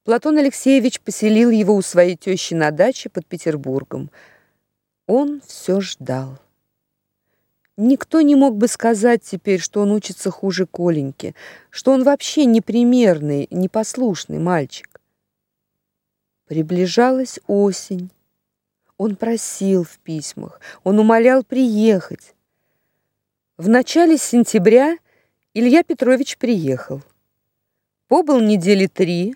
Платон Алексеевич поселил его у своей тещи на даче под Петербургом. Он все ждал. Никто не мог бы сказать теперь, что он учится хуже Коленьки, что он вообще непримерный, непослушный мальчик. Приближалась осень. Он просил в письмах, он умолял приехать. В начале сентября Илья Петрович приехал. Побыл недели три,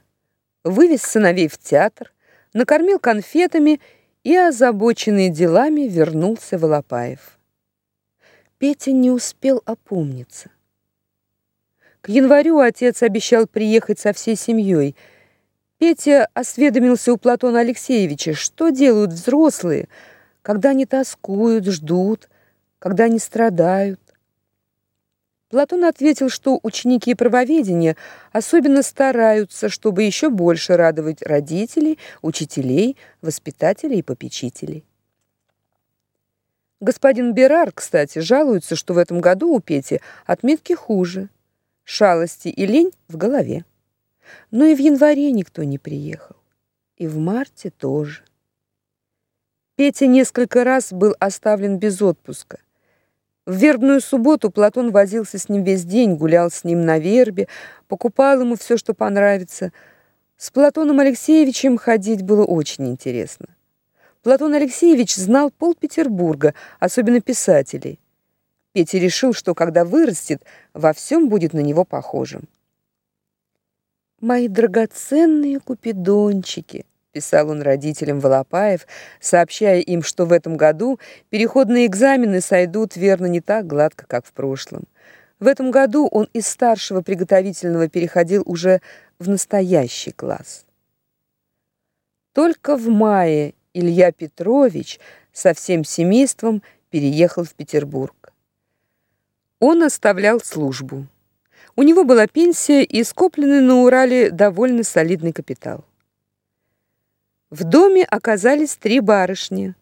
вывез сыновей в театр, накормил конфетами и, озабоченный делами, вернулся в Алапаев. Петя не успел опомниться. К январю отец обещал приехать со всей семьей – Петя осведомился у Платона Алексеевича, что делают взрослые, когда они тоскуют, ждут, когда они страдают. Платон ответил, что ученики правоведения особенно стараются, чтобы еще больше радовать родителей, учителей, воспитателей и попечителей. Господин Берар, кстати, жалуется, что в этом году у Пети отметки хуже. Шалости и лень в голове. Но и в январе никто не приехал. И в марте тоже. Петя несколько раз был оставлен без отпуска. В вербную субботу Платон возился с ним весь день, гулял с ним на вербе, покупал ему все, что понравится. С Платоном Алексеевичем ходить было очень интересно. Платон Алексеевич знал пол Петербурга, особенно писателей. Петя решил, что когда вырастет, во всем будет на него похожим. «Мои драгоценные купидончики», — писал он родителям Волопаев, сообщая им, что в этом году переходные экзамены сойдут верно не так гладко, как в прошлом. В этом году он из старшего приготовительного переходил уже в настоящий класс. Только в мае Илья Петрович со всем семейством переехал в Петербург. Он оставлял службу. У него была пенсия и скопленный на Урале довольно солидный капитал. В доме оказались три барышни: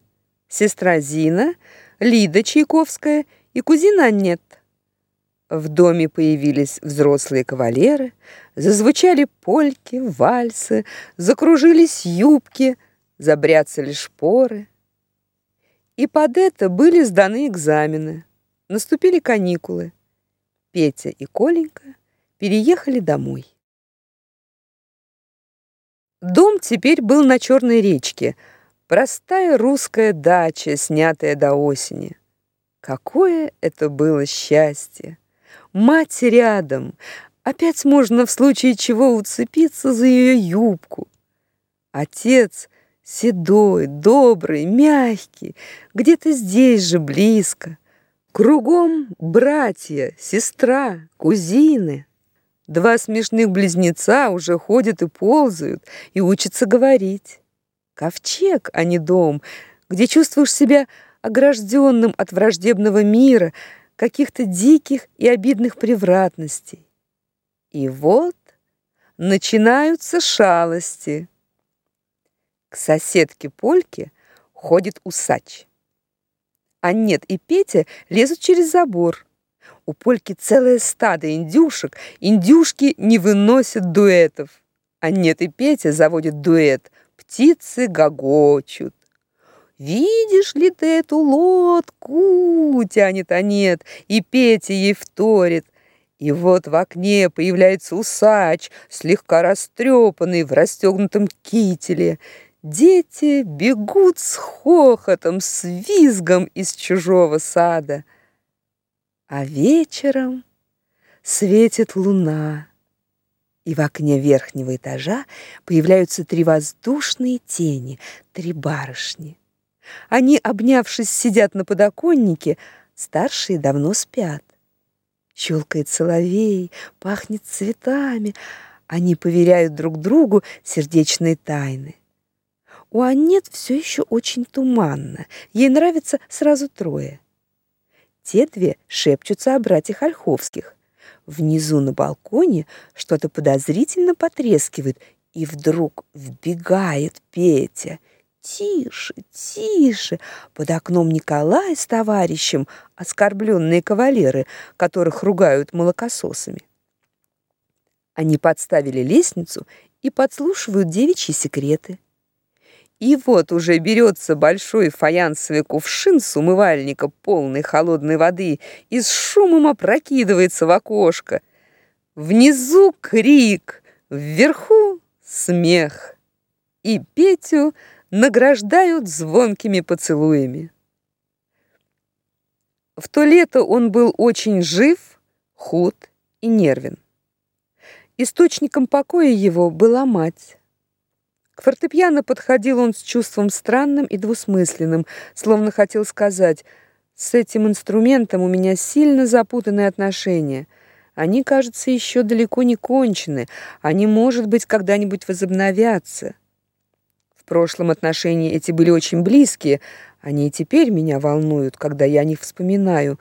сестра Зина, Лида Чайковская и кузина Аннет. В доме появились взрослые кавалеры, зазвучали польки, вальсы, закружились юбки, забряцали шпоры. И под это были сданы экзамены. Наступили каникулы. Петя и Коленька переехали домой. Дом теперь был на Черной речке, простая русская дача, снятая до осени. Какое это было счастье! Мать рядом, опять можно в случае чего уцепиться за ее юбку. Отец седой, добрый, мягкий, где-то здесь же близко. Кругом братья, сестра, кузины. Два смешных близнеца уже ходят и ползают, и учатся говорить. Ковчег, а не дом, где чувствуешь себя огражденным от враждебного мира, каких-то диких и обидных превратностей. И вот начинаются шалости. К соседке Польке ходит усач. А нет и Петя лезут через забор. У Польки целое стадо индюшек. Индюшки не выносят дуэтов. А нет и Петя заводит дуэт. Птицы гогочут. «Видишь ли ты эту лодку?» — тянет Анет, и Петя ей вторит. И вот в окне появляется усач, слегка растрепанный в расстегнутом кителе. Дети бегут с хохотом, с визгом из чужого сада. А вечером светит луна, и в окне верхнего этажа появляются три воздушные тени, три барышни. Они, обнявшись, сидят на подоконнике, старшие давно спят. Щелкает соловей, пахнет цветами. Они поверяют друг другу сердечные тайны. У Аннет все еще очень туманно. Ей нравится сразу трое. Те две шепчутся о братьях Ольховских. Внизу на балконе что-то подозрительно потрескивает, и вдруг вбегает Петя — Тише, тише. Под окном Николай с товарищем, оскорбленные кавалеры, которых ругают молокососами. Они подставили лестницу и подслушивают девичьи секреты. И вот уже берется большой фаянсовый кувшин с умывальника, полный холодной воды, и с шумом опрокидывается в окошко. Внизу крик, вверху смех. И Петю награждают звонкими поцелуями. В то лето он был очень жив, худ и нервен. Источником покоя его была мать. К фортепиано подходил он с чувством странным и двусмысленным, словно хотел сказать: "С этим инструментом у меня сильно запутанные отношения. Они, кажется, еще далеко не кончены. Они, может быть, когда-нибудь возобновятся" прошлом отношения эти были очень близкие, они и теперь меня волнуют, когда я о них вспоминаю,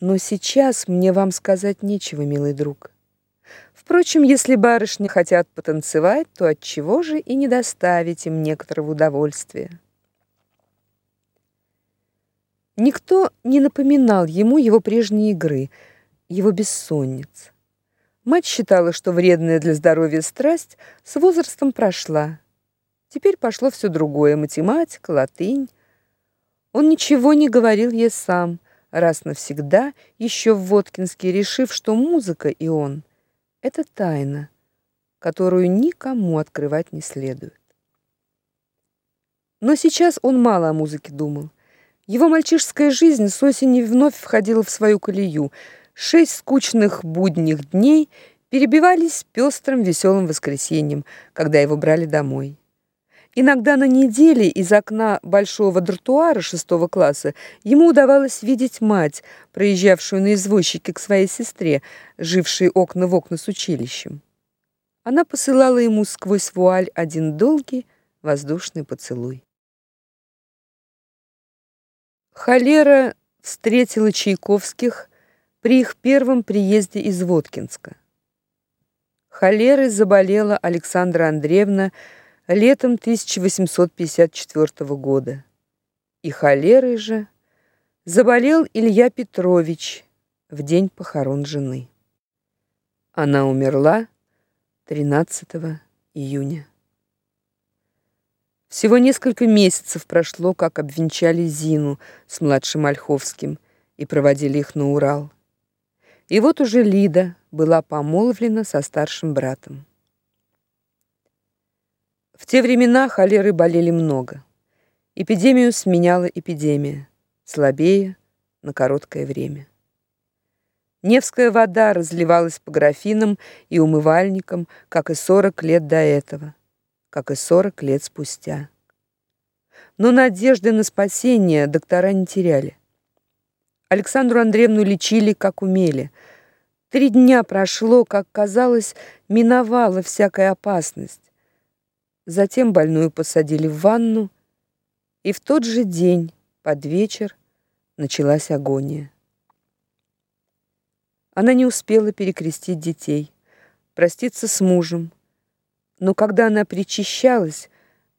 но сейчас мне вам сказать нечего, милый друг. Впрочем, если барышни хотят потанцевать, то от чего же и не доставить им некоторого удовольствия? Никто не напоминал ему его прежней игры, его бессонниц. Мать считала, что вредная для здоровья страсть с возрастом прошла. Теперь пошло все другое: математика, латынь. Он ничего не говорил ей сам, раз навсегда, еще в Воткинске, решив, что музыка и он это тайна, которую никому открывать не следует. Но сейчас он мало о музыке думал. Его мальчишеская жизнь с осени вновь входила в свою колею. Шесть скучных будних дней перебивались пестрым веселым воскресеньем, когда его брали домой. Иногда на неделе из окна большого тротуара шестого класса ему удавалось видеть мать, проезжавшую на извозчике к своей сестре, жившей окна в окна с училищем. Она посылала ему сквозь вуаль один долгий воздушный поцелуй. Холера встретила Чайковских при их первом приезде из Воткинска. Холерой заболела Александра Андреевна летом 1854 года. И холерой же заболел Илья Петрович в день похорон жены. Она умерла 13 июня. Всего несколько месяцев прошло, как обвенчали Зину с младшим Ольховским и проводили их на Урал. И вот уже Лида была помолвлена со старшим братом. В те времена холеры болели много. Эпидемию сменяла эпидемия, слабее на короткое время. Невская вода разливалась по графинам и умывальникам, как и 40 лет до этого, как и 40 лет спустя. Но надежды на спасение доктора не теряли. Александру Андреевну лечили, как умели. Три дня прошло, как казалось, миновала всякая опасность. Затем больную посадили в ванну, и в тот же день, под вечер, началась агония. Она не успела перекрестить детей, проститься с мужем, Но когда она причащалась,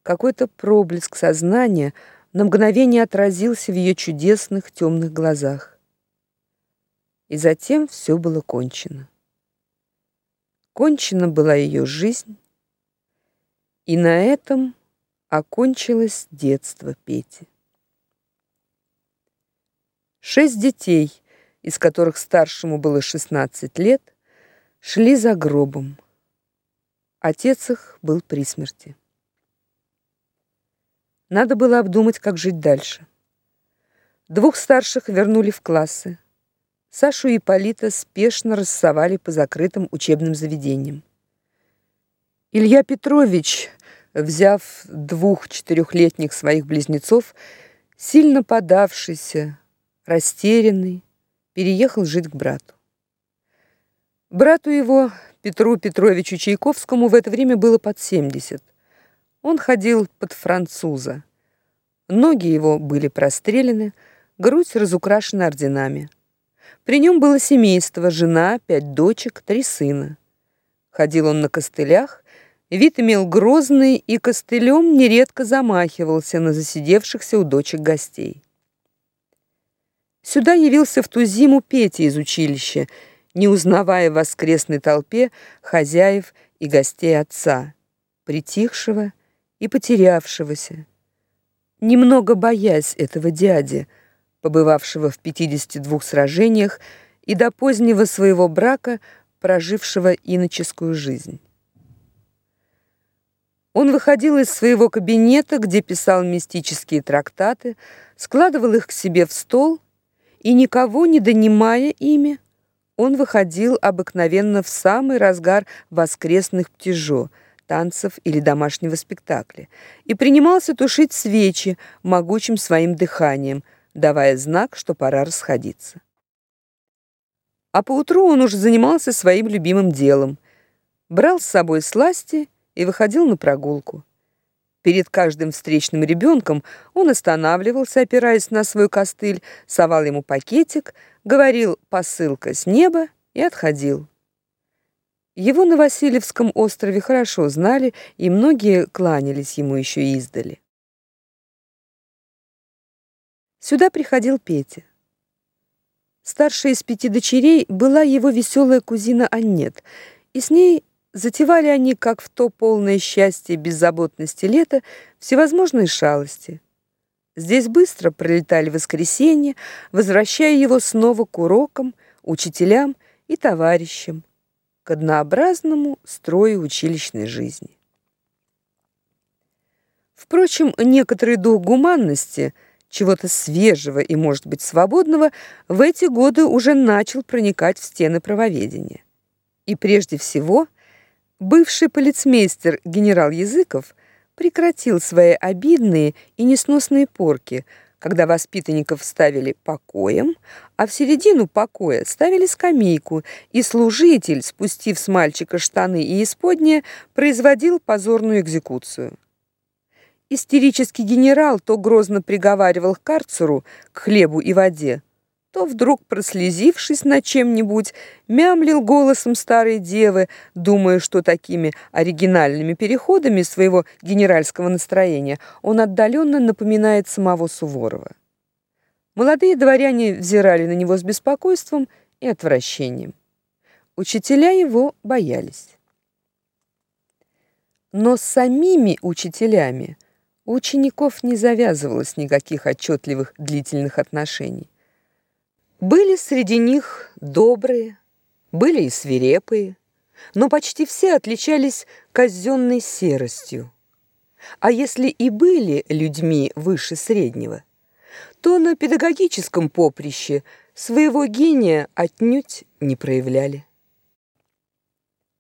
какой-то проблеск сознания на мгновение отразился в ее чудесных темных глазах. И затем все было кончено. Кончена была ее жизнь, и на этом окончилось детство Пети. Шесть детей, из которых старшему было 16 лет, шли за гробом. Отец их был при смерти. Надо было обдумать, как жить дальше. Двух старших вернули в классы. Сашу и Полита спешно рассовали по закрытым учебным заведениям. Илья Петрович, взяв двух четырехлетних своих близнецов, сильно подавшийся, растерянный, переехал жить к брату. Брату его, Петру Петровичу Чайковскому, в это время было под 70. Он ходил под француза. Ноги его были прострелены, грудь разукрашена орденами. При нем было семейство, жена, пять дочек, три сына. Ходил он на костылях, вид имел грозный и костылем нередко замахивался на засидевшихся у дочек гостей. Сюда явился в ту зиму Петя из училища, не узнавая в воскресной толпе хозяев и гостей отца, притихшего и потерявшегося, немного боясь этого дяди, побывавшего в 52 сражениях и до позднего своего брака прожившего иноческую жизнь. Он выходил из своего кабинета, где писал мистические трактаты, складывал их к себе в стол и никого не донимая ими, он выходил обыкновенно в самый разгар воскресных птижо, танцев или домашнего спектакля, и принимался тушить свечи могучим своим дыханием, давая знак, что пора расходиться. А поутру он уже занимался своим любимым делом. Брал с собой сласти и выходил на прогулку. Перед каждым встречным ребенком он останавливался, опираясь на свой костыль, совал ему пакетик, говорил «посылка с неба» и отходил. Его на Васильевском острове хорошо знали, и многие кланялись ему еще издали. Сюда приходил Петя. Старшая из пяти дочерей была его веселая кузина Аннет, и с ней Затевали они, как в то полное счастье и беззаботности лета, всевозможные шалости. Здесь быстро пролетали воскресенья, возвращая его снова к урокам, учителям и товарищам, к однообразному строю училищной жизни. Впрочем, некоторый дух гуманности, чего-то свежего и, может быть, свободного, в эти годы уже начал проникать в стены правоведения. И прежде всего – Бывший полицмейстер генерал Языков прекратил свои обидные и несносные порки, когда воспитанников ставили покоем, а в середину покоя ставили скамейку, и служитель, спустив с мальчика штаны и исподнее, производил позорную экзекуцию. Истерический генерал то грозно приговаривал к карцеру, к хлебу и воде, то вдруг, прослезившись над чем-нибудь, мямлил голосом старой девы, думая, что такими оригинальными переходами своего генеральского настроения он отдаленно напоминает самого Суворова. Молодые дворяне взирали на него с беспокойством и отвращением. Учителя его боялись. Но с самими учителями у учеников не завязывалось никаких отчетливых длительных отношений. Были среди них добрые, были и свирепые, но почти все отличались казенной серостью. А если и были людьми выше среднего, то на педагогическом поприще своего гения отнюдь не проявляли.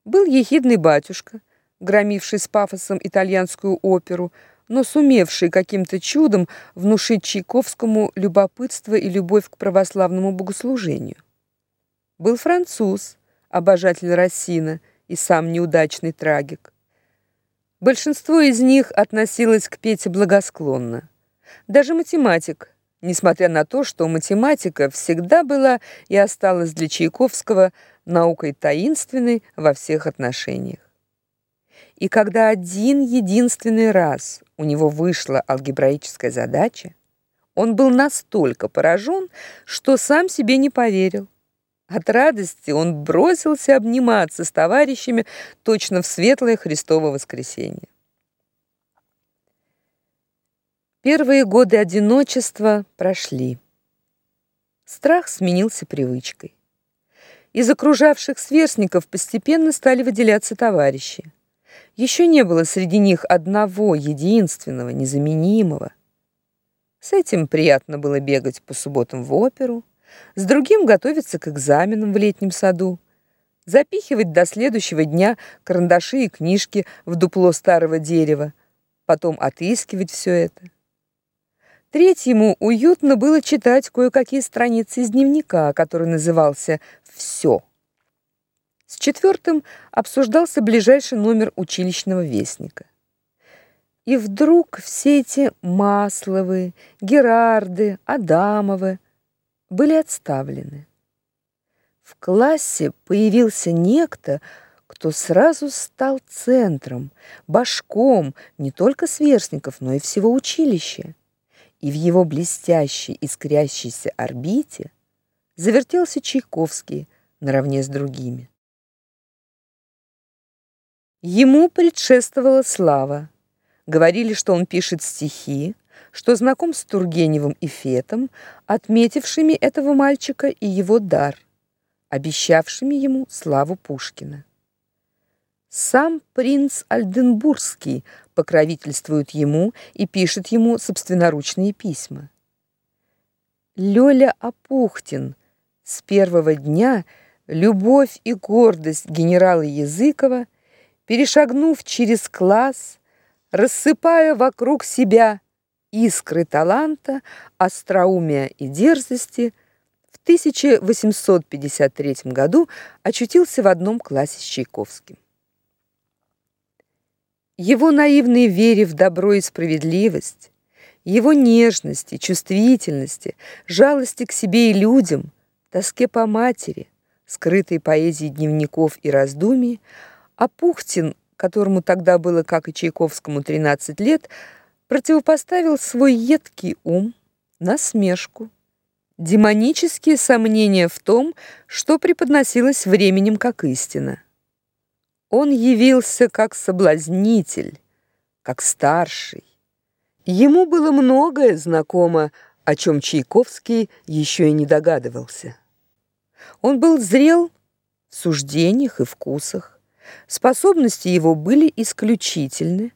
Был ехидный батюшка, громивший с пафосом итальянскую оперу, но сумевший каким-то чудом внушить Чайковскому любопытство и любовь к православному богослужению. Был француз, обожатель Рассина и сам неудачный трагик. Большинство из них относилось к Пете благосклонно. Даже математик, несмотря на то, что математика всегда была и осталась для Чайковского наукой таинственной во всех отношениях. И когда один единственный раз у него вышла алгебраическая задача, он был настолько поражен, что сам себе не поверил. От радости он бросился обниматься с товарищами точно в светлое Христово воскресенье. Первые годы одиночества прошли. Страх сменился привычкой. Из окружавших сверстников постепенно стали выделяться товарищи. Еще не было среди них одного единственного, незаменимого. С этим приятно было бегать по субботам в оперу, с другим готовиться к экзаменам в летнем саду, запихивать до следующего дня карандаши и книжки в дупло старого дерева, потом отыскивать все это. Третьему уютно было читать кое-какие страницы из дневника, который назывался «Все». С четвертым обсуждался ближайший номер училищного вестника. И вдруг все эти Масловы, Герарды, Адамовы были отставлены. В классе появился некто, кто сразу стал центром, башком не только сверстников, но и всего училища. И в его блестящей, искрящейся орбите завертелся Чайковский наравне с другими. Ему предшествовала слава. Говорили, что он пишет стихи, что знаком с Тургеневым и Фетом, отметившими этого мальчика и его дар, обещавшими ему славу Пушкина. Сам принц Альденбургский покровительствует ему и пишет ему собственноручные письма. Лёля Апухтин с первого дня любовь и гордость генерала Языкова, перешагнув через класс, рассыпая вокруг себя искры таланта, остроумия и дерзости, в 1853 году очутился в одном классе с Чайковским. Его наивной вере в добро и справедливость, его нежности, чувствительности, жалости к себе и людям, тоске по матери, скрытой поэзии дневников и раздумий, Апухтин которому тогда было, как и Чайковскому, 13 лет, противопоставил свой едкий ум, насмешку, демонические сомнения в том, что преподносилось временем как истина. Он явился как соблазнитель, как старший. Ему было многое знакомо, о чем Чайковский еще и не догадывался. Он был зрел в суждениях и вкусах. Способности его были исключительны.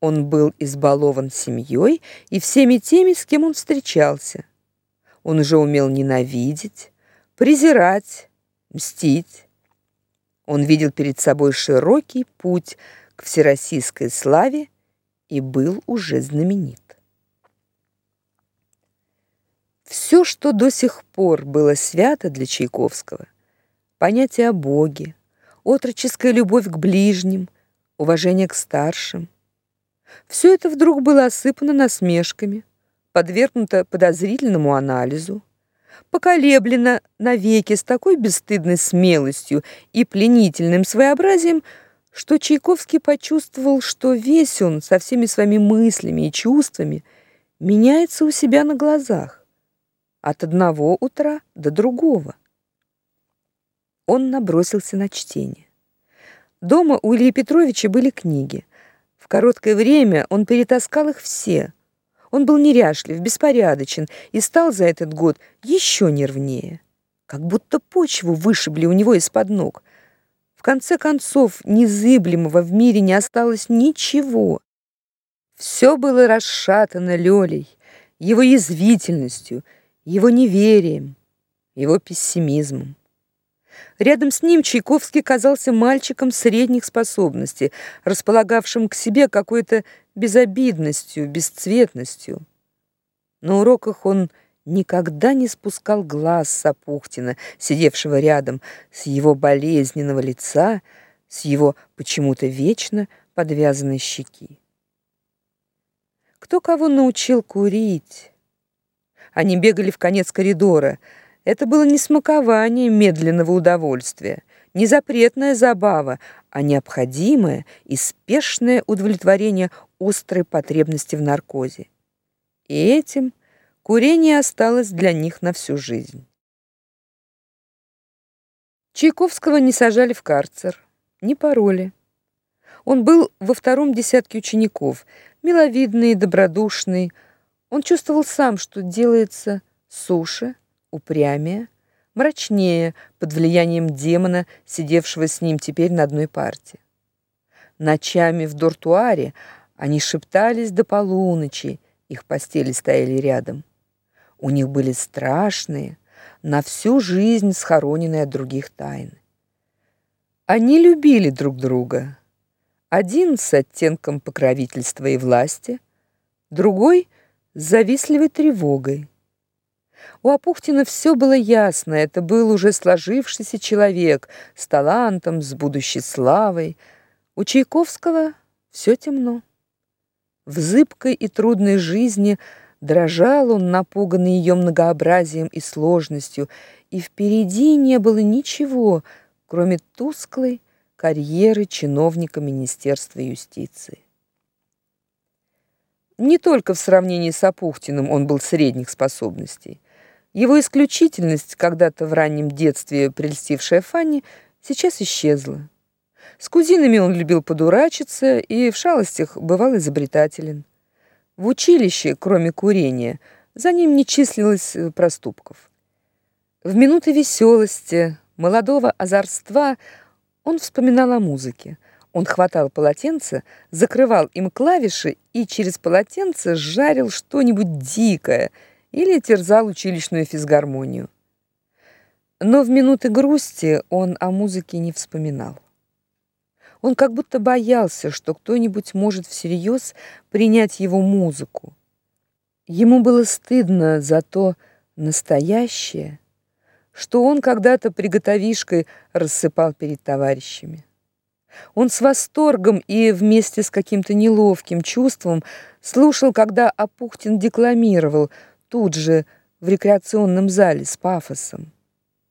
Он был избалован семьей и всеми теми, с кем он встречался. Он уже умел ненавидеть, презирать, мстить. Он видел перед собой широкий путь к всероссийской славе и был уже знаменит. Все, что до сих пор было свято для Чайковского, понятие о Боге, отроческая любовь к ближним, уважение к старшим. Все это вдруг было осыпано насмешками, подвергнуто подозрительному анализу, поколеблено навеки с такой бесстыдной смелостью и пленительным своеобразием, что Чайковский почувствовал, что весь он со всеми своими мыслями и чувствами меняется у себя на глазах от одного утра до другого он набросился на чтение. Дома у Ильи Петровича были книги. В короткое время он перетаскал их все. Он был неряшлив, беспорядочен и стал за этот год еще нервнее. Как будто почву вышибли у него из-под ног. В конце концов, незыблемого в мире не осталось ничего. Все было расшатано Лёлей, его язвительностью, его неверием, его пессимизмом. Рядом с ним Чайковский казался мальчиком средних способностей, располагавшим к себе какой-то безобидностью, бесцветностью. На уроках он никогда не спускал глаз с Апухтина, сидевшего рядом, с его болезненного лица, с его почему-то вечно подвязанной щеки. Кто кого научил курить? Они бегали в конец коридора — это было не смакование медленного удовольствия, не запретная забава, а необходимое и спешное удовлетворение острой потребности в наркозе. И этим курение осталось для них на всю жизнь. Чайковского не сажали в карцер, не пароли. Он был во втором десятке учеников, миловидный, добродушный. Он чувствовал сам, что делается суше, упрямее, мрачнее под влиянием демона, сидевшего с ним теперь на одной парте. Ночами в дортуаре они шептались до полуночи, их постели стояли рядом. У них были страшные, на всю жизнь схороненные от других тайны. Они любили друг друга. Один с оттенком покровительства и власти, другой с завистливой тревогой. У Апухтина все было ясно, это был уже сложившийся человек с талантом, с будущей славой. У Чайковского все темно. В зыбкой и трудной жизни дрожал он, напуганный ее многообразием и сложностью, и впереди не было ничего, кроме тусклой карьеры чиновника Министерства юстиции. Не только в сравнении с Апухтиным он был средних способностей. Его исключительность, когда-то в раннем детстве прельстившая Фанни, сейчас исчезла. С кузинами он любил подурачиться и в шалостях бывал изобретателен. В училище, кроме курения, за ним не числилось э, проступков. В минуты веселости, молодого озорства он вспоминал о музыке. Он хватал полотенце, закрывал им клавиши и через полотенце жарил что-нибудь дикое – или терзал училищную физгармонию. Но в минуты грусти он о музыке не вспоминал. Он как будто боялся, что кто-нибудь может всерьез принять его музыку. Ему было стыдно за то настоящее, что он когда-то приготовишкой рассыпал перед товарищами. Он с восторгом и вместе с каким-то неловким чувством слушал, когда Апухтин декламировал, тут же в рекреационном зале с пафосом.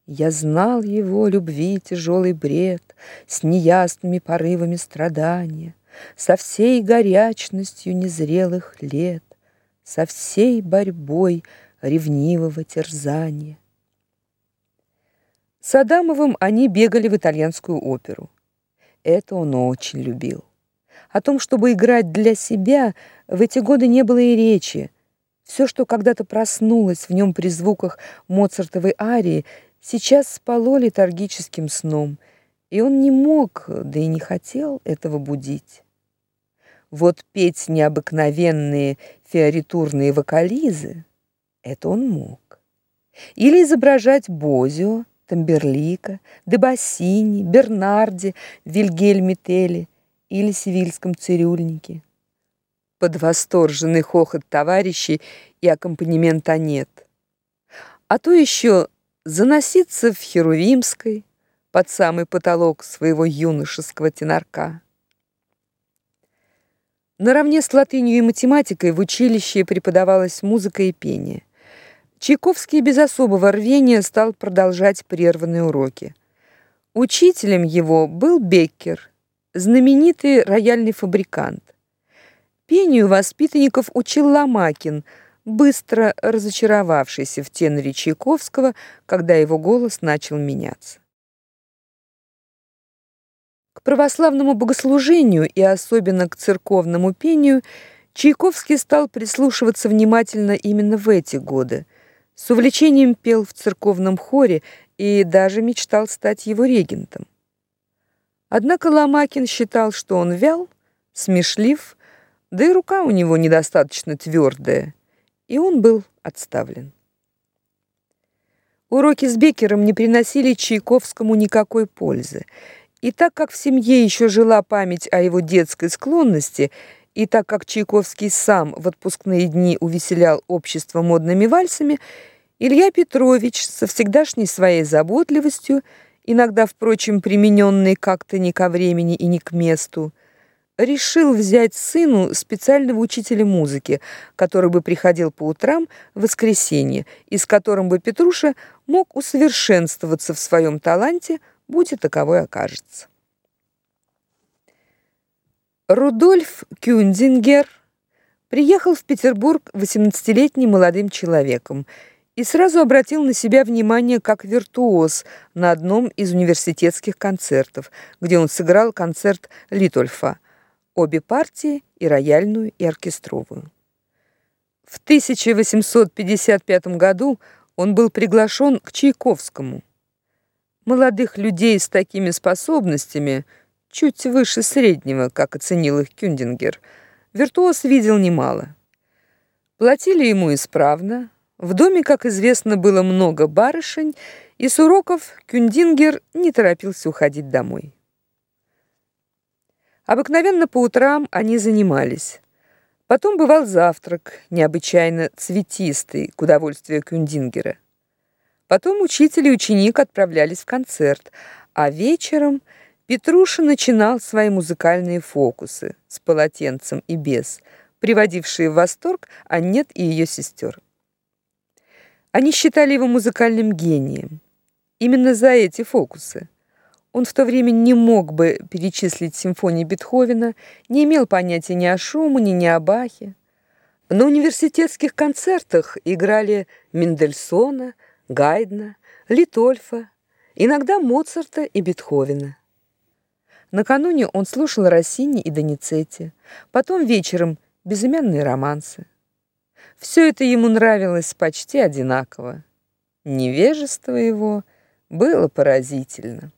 Я знал его любви тяжелый бред, с неясными порывами страдания, со всей горячностью незрелых лет, со всей борьбой ревнивого терзания. С Адамовым они бегали в итальянскую оперу. Это он очень любил. О том, чтобы играть для себя, в эти годы не было и речи. Все, что когда-то проснулось в нем при звуках Моцартовой арии, сейчас спало летаргическим сном, и он не мог, да и не хотел этого будить. Вот петь необыкновенные фиоритурные вокализы это он мог. Или изображать Бозио, Тамберлика, Дебассини, Бернарди, Вильгельме Телли или Севильском цирюльнике под восторженный хохот товарищей и аккомпанемент Анет. А то еще заноситься в Херувимской под самый потолок своего юношеского тенорка. Наравне с латынью и математикой в училище преподавалась музыка и пение. Чайковский без особого рвения стал продолжать прерванные уроки. Учителем его был Беккер, знаменитый рояльный фабрикант. Пению воспитанников учил Ломакин, быстро разочаровавшийся в теноре Чайковского, когда его голос начал меняться. К православному богослужению и особенно к церковному пению Чайковский стал прислушиваться внимательно именно в эти годы. С увлечением пел в церковном хоре и даже мечтал стать его регентом. Однако Ломакин считал, что он вял, смешлив, да и рука у него недостаточно твердая, и он был отставлен. Уроки с Беккером не приносили Чайковскому никакой пользы. И так как в семье еще жила память о его детской склонности, и так как Чайковский сам в отпускные дни увеселял общество модными вальсами, Илья Петрович со всегдашней своей заботливостью, иногда, впрочем, примененной как-то не ко времени и не к месту, решил взять сыну специального учителя музыки, который бы приходил по утрам в воскресенье, и с которым бы Петруша мог усовершенствоваться в своем таланте будь и таковой окажется. Рудольф Кюндингер приехал в Петербург 18-летним молодым человеком и сразу обратил на себя внимание как виртуоз на одном из университетских концертов, где он сыграл концерт Литольфа, обе партии, и рояльную, и оркестровую. В 1855 году он был приглашен к Чайковскому. Молодых людей с такими способностями, чуть выше среднего, как оценил их Кюндингер, виртуоз видел немало. Платили ему исправно. В доме, как известно, было много барышень, и с уроков Кюндингер не торопился уходить домой. Обыкновенно по утрам они занимались. Потом бывал завтрак, необычайно цветистый, к удовольствию Кюндингера. Потом учитель и ученик отправлялись в концерт, а вечером Петруша начинал свои музыкальные фокусы с полотенцем и без, приводившие в восторг Аннет и ее сестер. Они считали его музыкальным гением. Именно за эти фокусы. Он в то время не мог бы перечислить симфонии Бетховена, не имел понятия ни о Шумане, ни о Бахе. На университетских концертах играли Мендельсона, Гайдна, Литольфа, иногда Моцарта и Бетховена. Накануне он слушал Россини и Доницетти, потом вечером безымянные романсы. Все это ему нравилось почти одинаково. Невежество его было поразительно.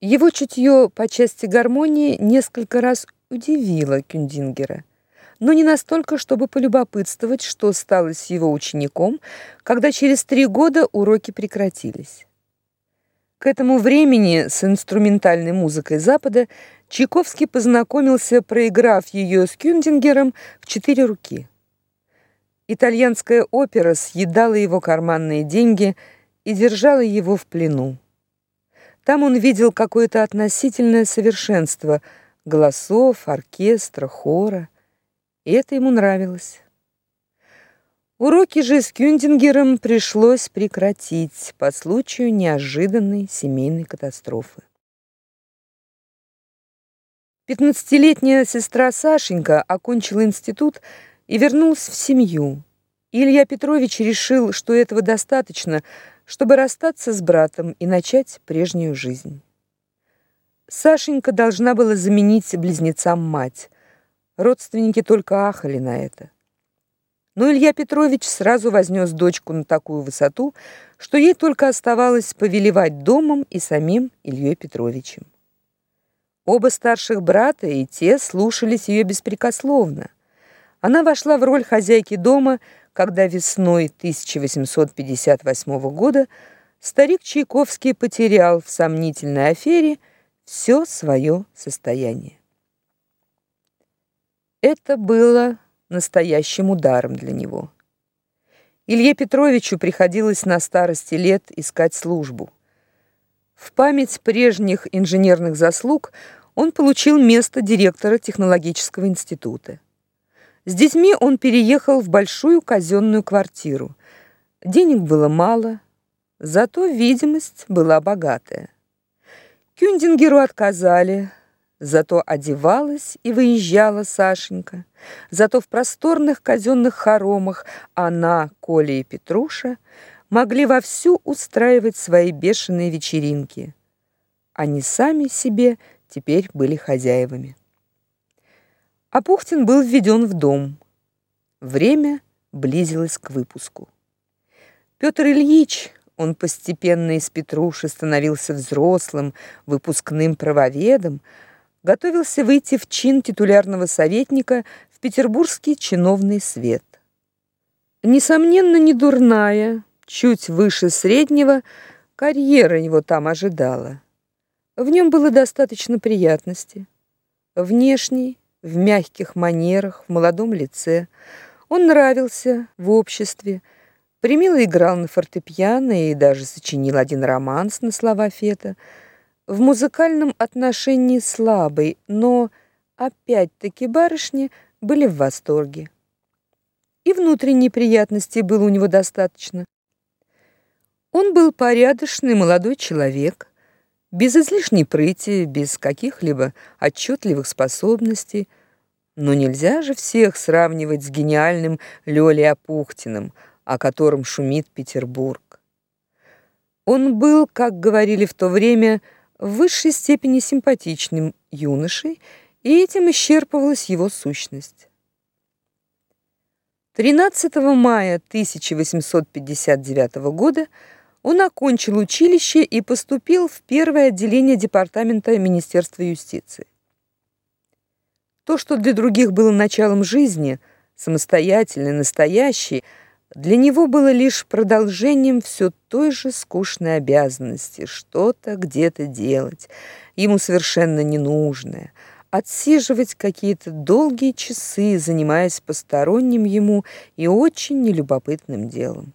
Его чутье по части гармонии несколько раз удивило Кюндингера, но не настолько, чтобы полюбопытствовать, что стало с его учеником, когда через три года уроки прекратились. К этому времени с инструментальной музыкой Запада Чайковский познакомился, проиграв ее с Кюндингером в четыре руки. Итальянская опера съедала его карманные деньги и держала его в плену. Там он видел какое-то относительное совершенство голосов, оркестра, хора, и это ему нравилось. Уроки же с Кюндингером пришлось прекратить по случаю неожиданной семейной катастрофы. Пятнадцатилетняя сестра Сашенька окончила институт и вернулась в семью. Илья Петрович решил, что этого достаточно, чтобы расстаться с братом и начать прежнюю жизнь. Сашенька должна была заменить близнецам мать. Родственники только ахали на это. Но Илья Петрович сразу вознес дочку на такую высоту, что ей только оставалось повелевать домом и самим Ильей Петровичем. Оба старших брата и те слушались ее беспрекословно. Она вошла в роль хозяйки дома, когда весной 1858 года старик Чайковский потерял в сомнительной афере все свое состояние. Это было настоящим ударом для него. Илье Петровичу приходилось на старости лет искать службу. В память прежних инженерных заслуг он получил место директора технологического института. С детьми он переехал в большую казенную квартиру. Денег было мало, зато видимость была богатая. Кюндингеру отказали, зато одевалась и выезжала Сашенька. Зато в просторных казенных хоромах она, Коля и Петруша могли вовсю устраивать свои бешеные вечеринки. Они сами себе теперь были хозяевами. Апухтин был введен в дом. Время близилось к выпуску. Петр Ильич, он постепенно из Петруши становился взрослым, выпускным правоведом, готовился выйти в чин титулярного советника в петербургский чиновный свет. Несомненно, не дурная, чуть выше среднего, карьера его там ожидала. В нем было достаточно приятности. Внешний, в мягких манерах, в молодом лице. Он нравился в обществе, примило играл на фортепиано и даже сочинил один романс на слова Фета. В музыкальном отношении слабый, но опять-таки барышни были в восторге. И внутренней приятности было у него достаточно. Он был порядочный молодой человек, без излишней прыти, без каких-либо отчетливых способностей, но нельзя же всех сравнивать с гениальным Лёлей Апухтиным, о котором шумит Петербург. Он был, как говорили в то время, в высшей степени симпатичным юношей, и этим исчерпывалась его сущность. 13 мая 1859 года он окончил училище и поступил в первое отделение департамента Министерства юстиции. То, что для других было началом жизни, самостоятельной, настоящей, для него было лишь продолжением все той же скучной обязанности что-то где-то делать, ему совершенно ненужное, отсиживать какие-то долгие часы, занимаясь посторонним ему и очень нелюбопытным делом.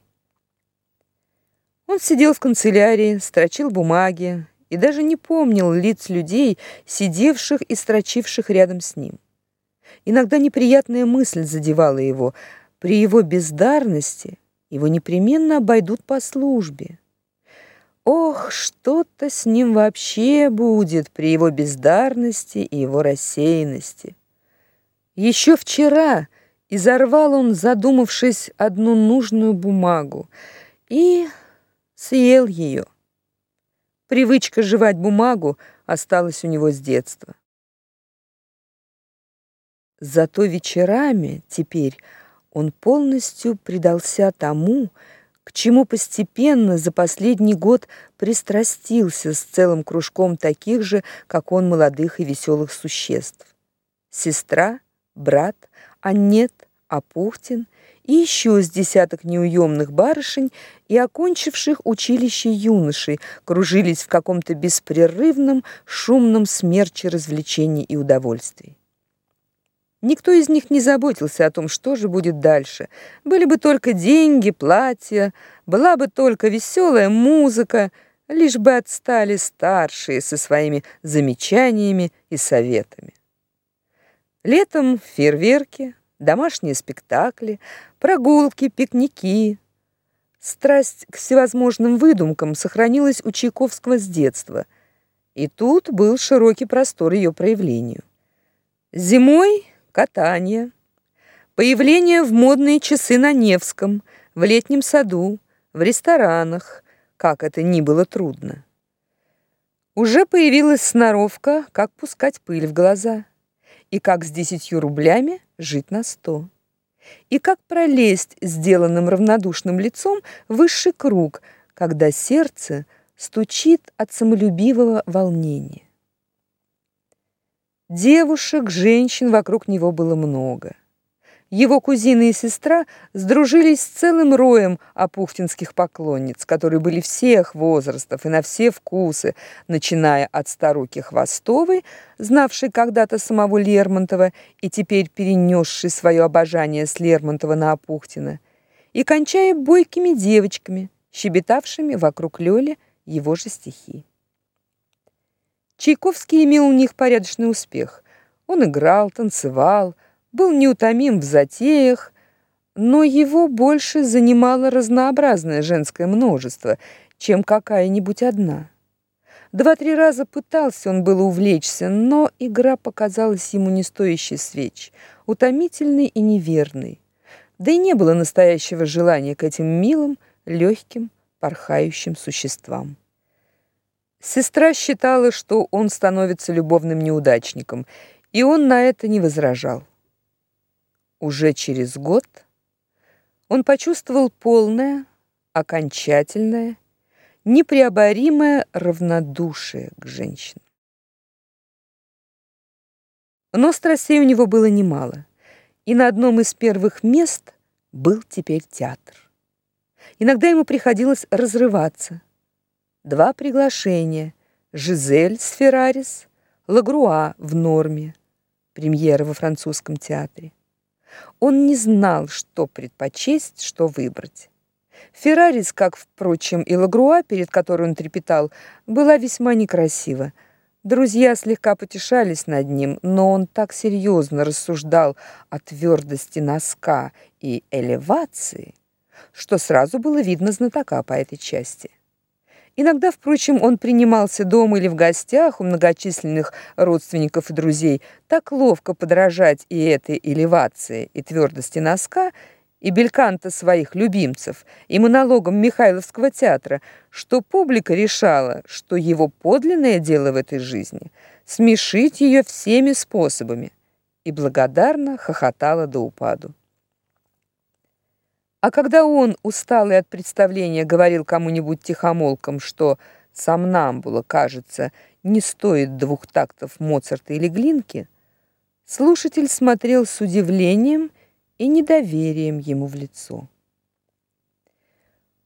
Он сидел в канцелярии, строчил бумаги и даже не помнил лиц людей, сидевших и строчивших рядом с ним. Иногда неприятная мысль задевала его. При его бездарности его непременно обойдут по службе. Ох, что-то с ним вообще будет при его бездарности и его рассеянности. Еще вчера изорвал он, задумавшись, одну нужную бумагу, и съел ее. Привычка жевать бумагу осталась у него с детства. Зато вечерами теперь он полностью предался тому, к чему постепенно за последний год пристрастился с целым кружком таких же, как он, молодых и веселых существ. Сестра, брат, Аннет, Апухтин и еще с десяток неуемных барышень и окончивших училище юношей кружились в каком-то беспрерывном шумном смерче развлечений и удовольствий. Никто из них не заботился о том, что же будет дальше. Были бы только деньги, платья, была бы только веселая музыка, лишь бы отстали старшие со своими замечаниями и советами. Летом фейерверки, домашние спектакли, прогулки, пикники. Страсть к всевозможным выдумкам сохранилась у Чайковского с детства, и тут был широкий простор ее проявлению. Зимой катание, появление в модные часы на Невском, в летнем саду, в ресторанах, как это ни было трудно. Уже появилась сноровка, как пускать пыль в глаза и как с десятью рублями жить на сто. И как пролезть сделанным равнодушным лицом высший круг, когда сердце стучит от самолюбивого волнения. Девушек, женщин вокруг него было много. Его кузина и сестра сдружились с целым роем апухтинских поклонниц, которые были всех возрастов и на все вкусы, начиная от старуки Хвостовой, знавшей когда-то самого Лермонтова и теперь перенесшей свое обожание с Лермонтова на Апухтина, и кончая бойкими девочками, щебетавшими вокруг Лёли его же стихи. Чайковский имел у них порядочный успех. Он играл, танцевал, был неутомим в затеях, но его больше занимало разнообразное женское множество, чем какая-нибудь одна. Два-три раза пытался он было увлечься, но игра показалась ему не стоящей свеч, утомительной и неверной. Да и не было настоящего желания к этим милым, легким, порхающим существам. Сестра считала, что он становится любовным неудачником, и он на это не возражал. Уже через год он почувствовал полное, окончательное, непреоборимое равнодушие к женщинам. Но страстей у него было немало, и на одном из первых мест был теперь театр. Иногда ему приходилось разрываться. Два приглашения: Жизель с Феррарис, Лагруа в Норме, премьера во французском театре. Он не знал, что предпочесть, что выбрать. Феррарис, как, впрочем, и Лагруа, перед которой он трепетал, была весьма некрасива. Друзья слегка потешались над ним, но он так серьезно рассуждал о твердости носка и элевации, что сразу было видно знатока по этой части. Иногда, впрочем, он принимался дома или в гостях у многочисленных родственников и друзей так ловко подражать и этой элевации, и твердости носка, и бельканта своих любимцев, и монологом Михайловского театра, что публика решала, что его подлинное дело в этой жизни — смешить ее всеми способами, и благодарно хохотала до упаду. А когда он, усталый от представления, говорил кому-нибудь тихомолком, что сомнамбула, кажется, не стоит двух тактов Моцарта или Глинки, слушатель смотрел с удивлением и недоверием ему в лицо.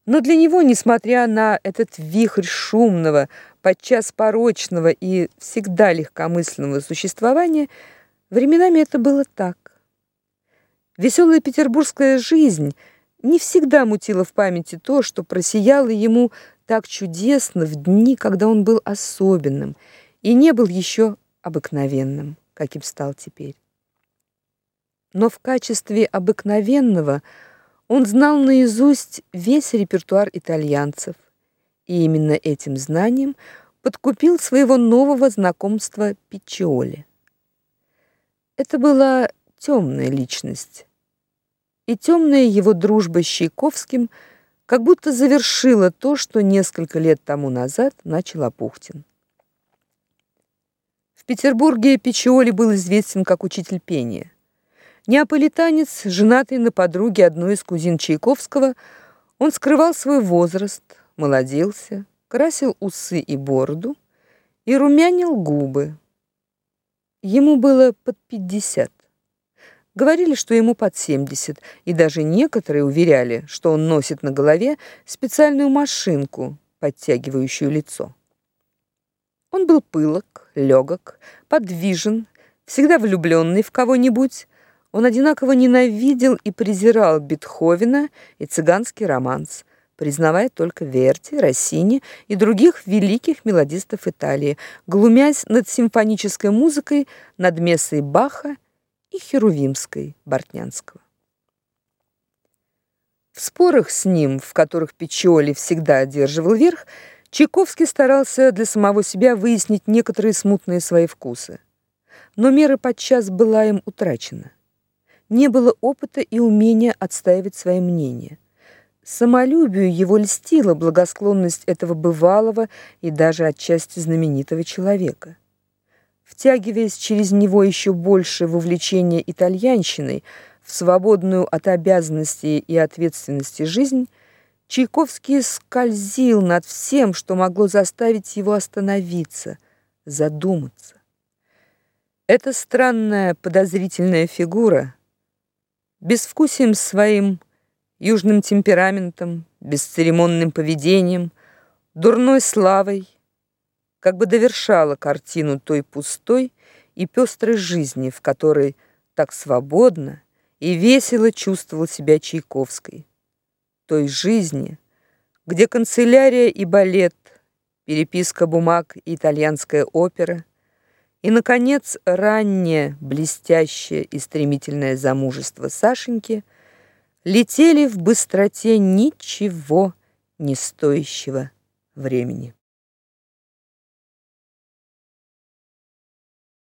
Но для него, несмотря на этот вихрь шумного, подчас порочного и всегда легкомысленного существования, временами это было так. Веселая петербургская жизнь — не всегда мутило в памяти то, что просияло ему так чудесно в дни, когда он был особенным и не был еще обыкновенным, каким стал теперь. Но в качестве обыкновенного он знал наизусть весь репертуар итальянцев, и именно этим знанием подкупил своего нового знакомства Пиччиоли. Это была темная личность, и темная его дружба с Чайковским как будто завершила то, что несколько лет тому назад начал Апухтин. В Петербурге Пичиоли был известен как учитель пения. Неаполитанец, женатый на подруге одной из кузин Чайковского, он скрывал свой возраст, молодился, красил усы и бороду и румянил губы. Ему было под пятьдесят. Говорили, что ему под 70, и даже некоторые уверяли, что он носит на голове специальную машинку, подтягивающую лицо. Он был пылок, легок, подвижен, всегда влюбленный в кого-нибудь. Он одинаково ненавидел и презирал Бетховена и цыганский романс, признавая только Верди, Россини и других великих мелодистов Италии, глумясь над симфонической музыкой, над мессой Баха и Херувимской Бортнянского. В спорах с ним, в которых Печоли всегда одерживал верх, Чайковский старался для самого себя выяснить некоторые смутные свои вкусы. Но мера подчас была им утрачена. Не было опыта и умения отстаивать свои мнения. Самолюбию его льстила благосклонность этого бывалого и даже отчасти знаменитого человека втягиваясь через него еще больше в увлечение итальянщиной, в свободную от обязанностей и ответственности жизнь, Чайковский скользил над всем, что могло заставить его остановиться, задуматься. Эта странная подозрительная фигура, безвкусием своим, южным темпераментом, бесцеремонным поведением, дурной славой, как бы довершала картину той пустой и пестрой жизни, в которой так свободно и весело чувствовал себя Чайковский. Той жизни, где канцелярия и балет, переписка бумаг и итальянская опера, и, наконец, раннее, блестящее и стремительное замужество Сашеньки летели в быстроте ничего не стоящего времени.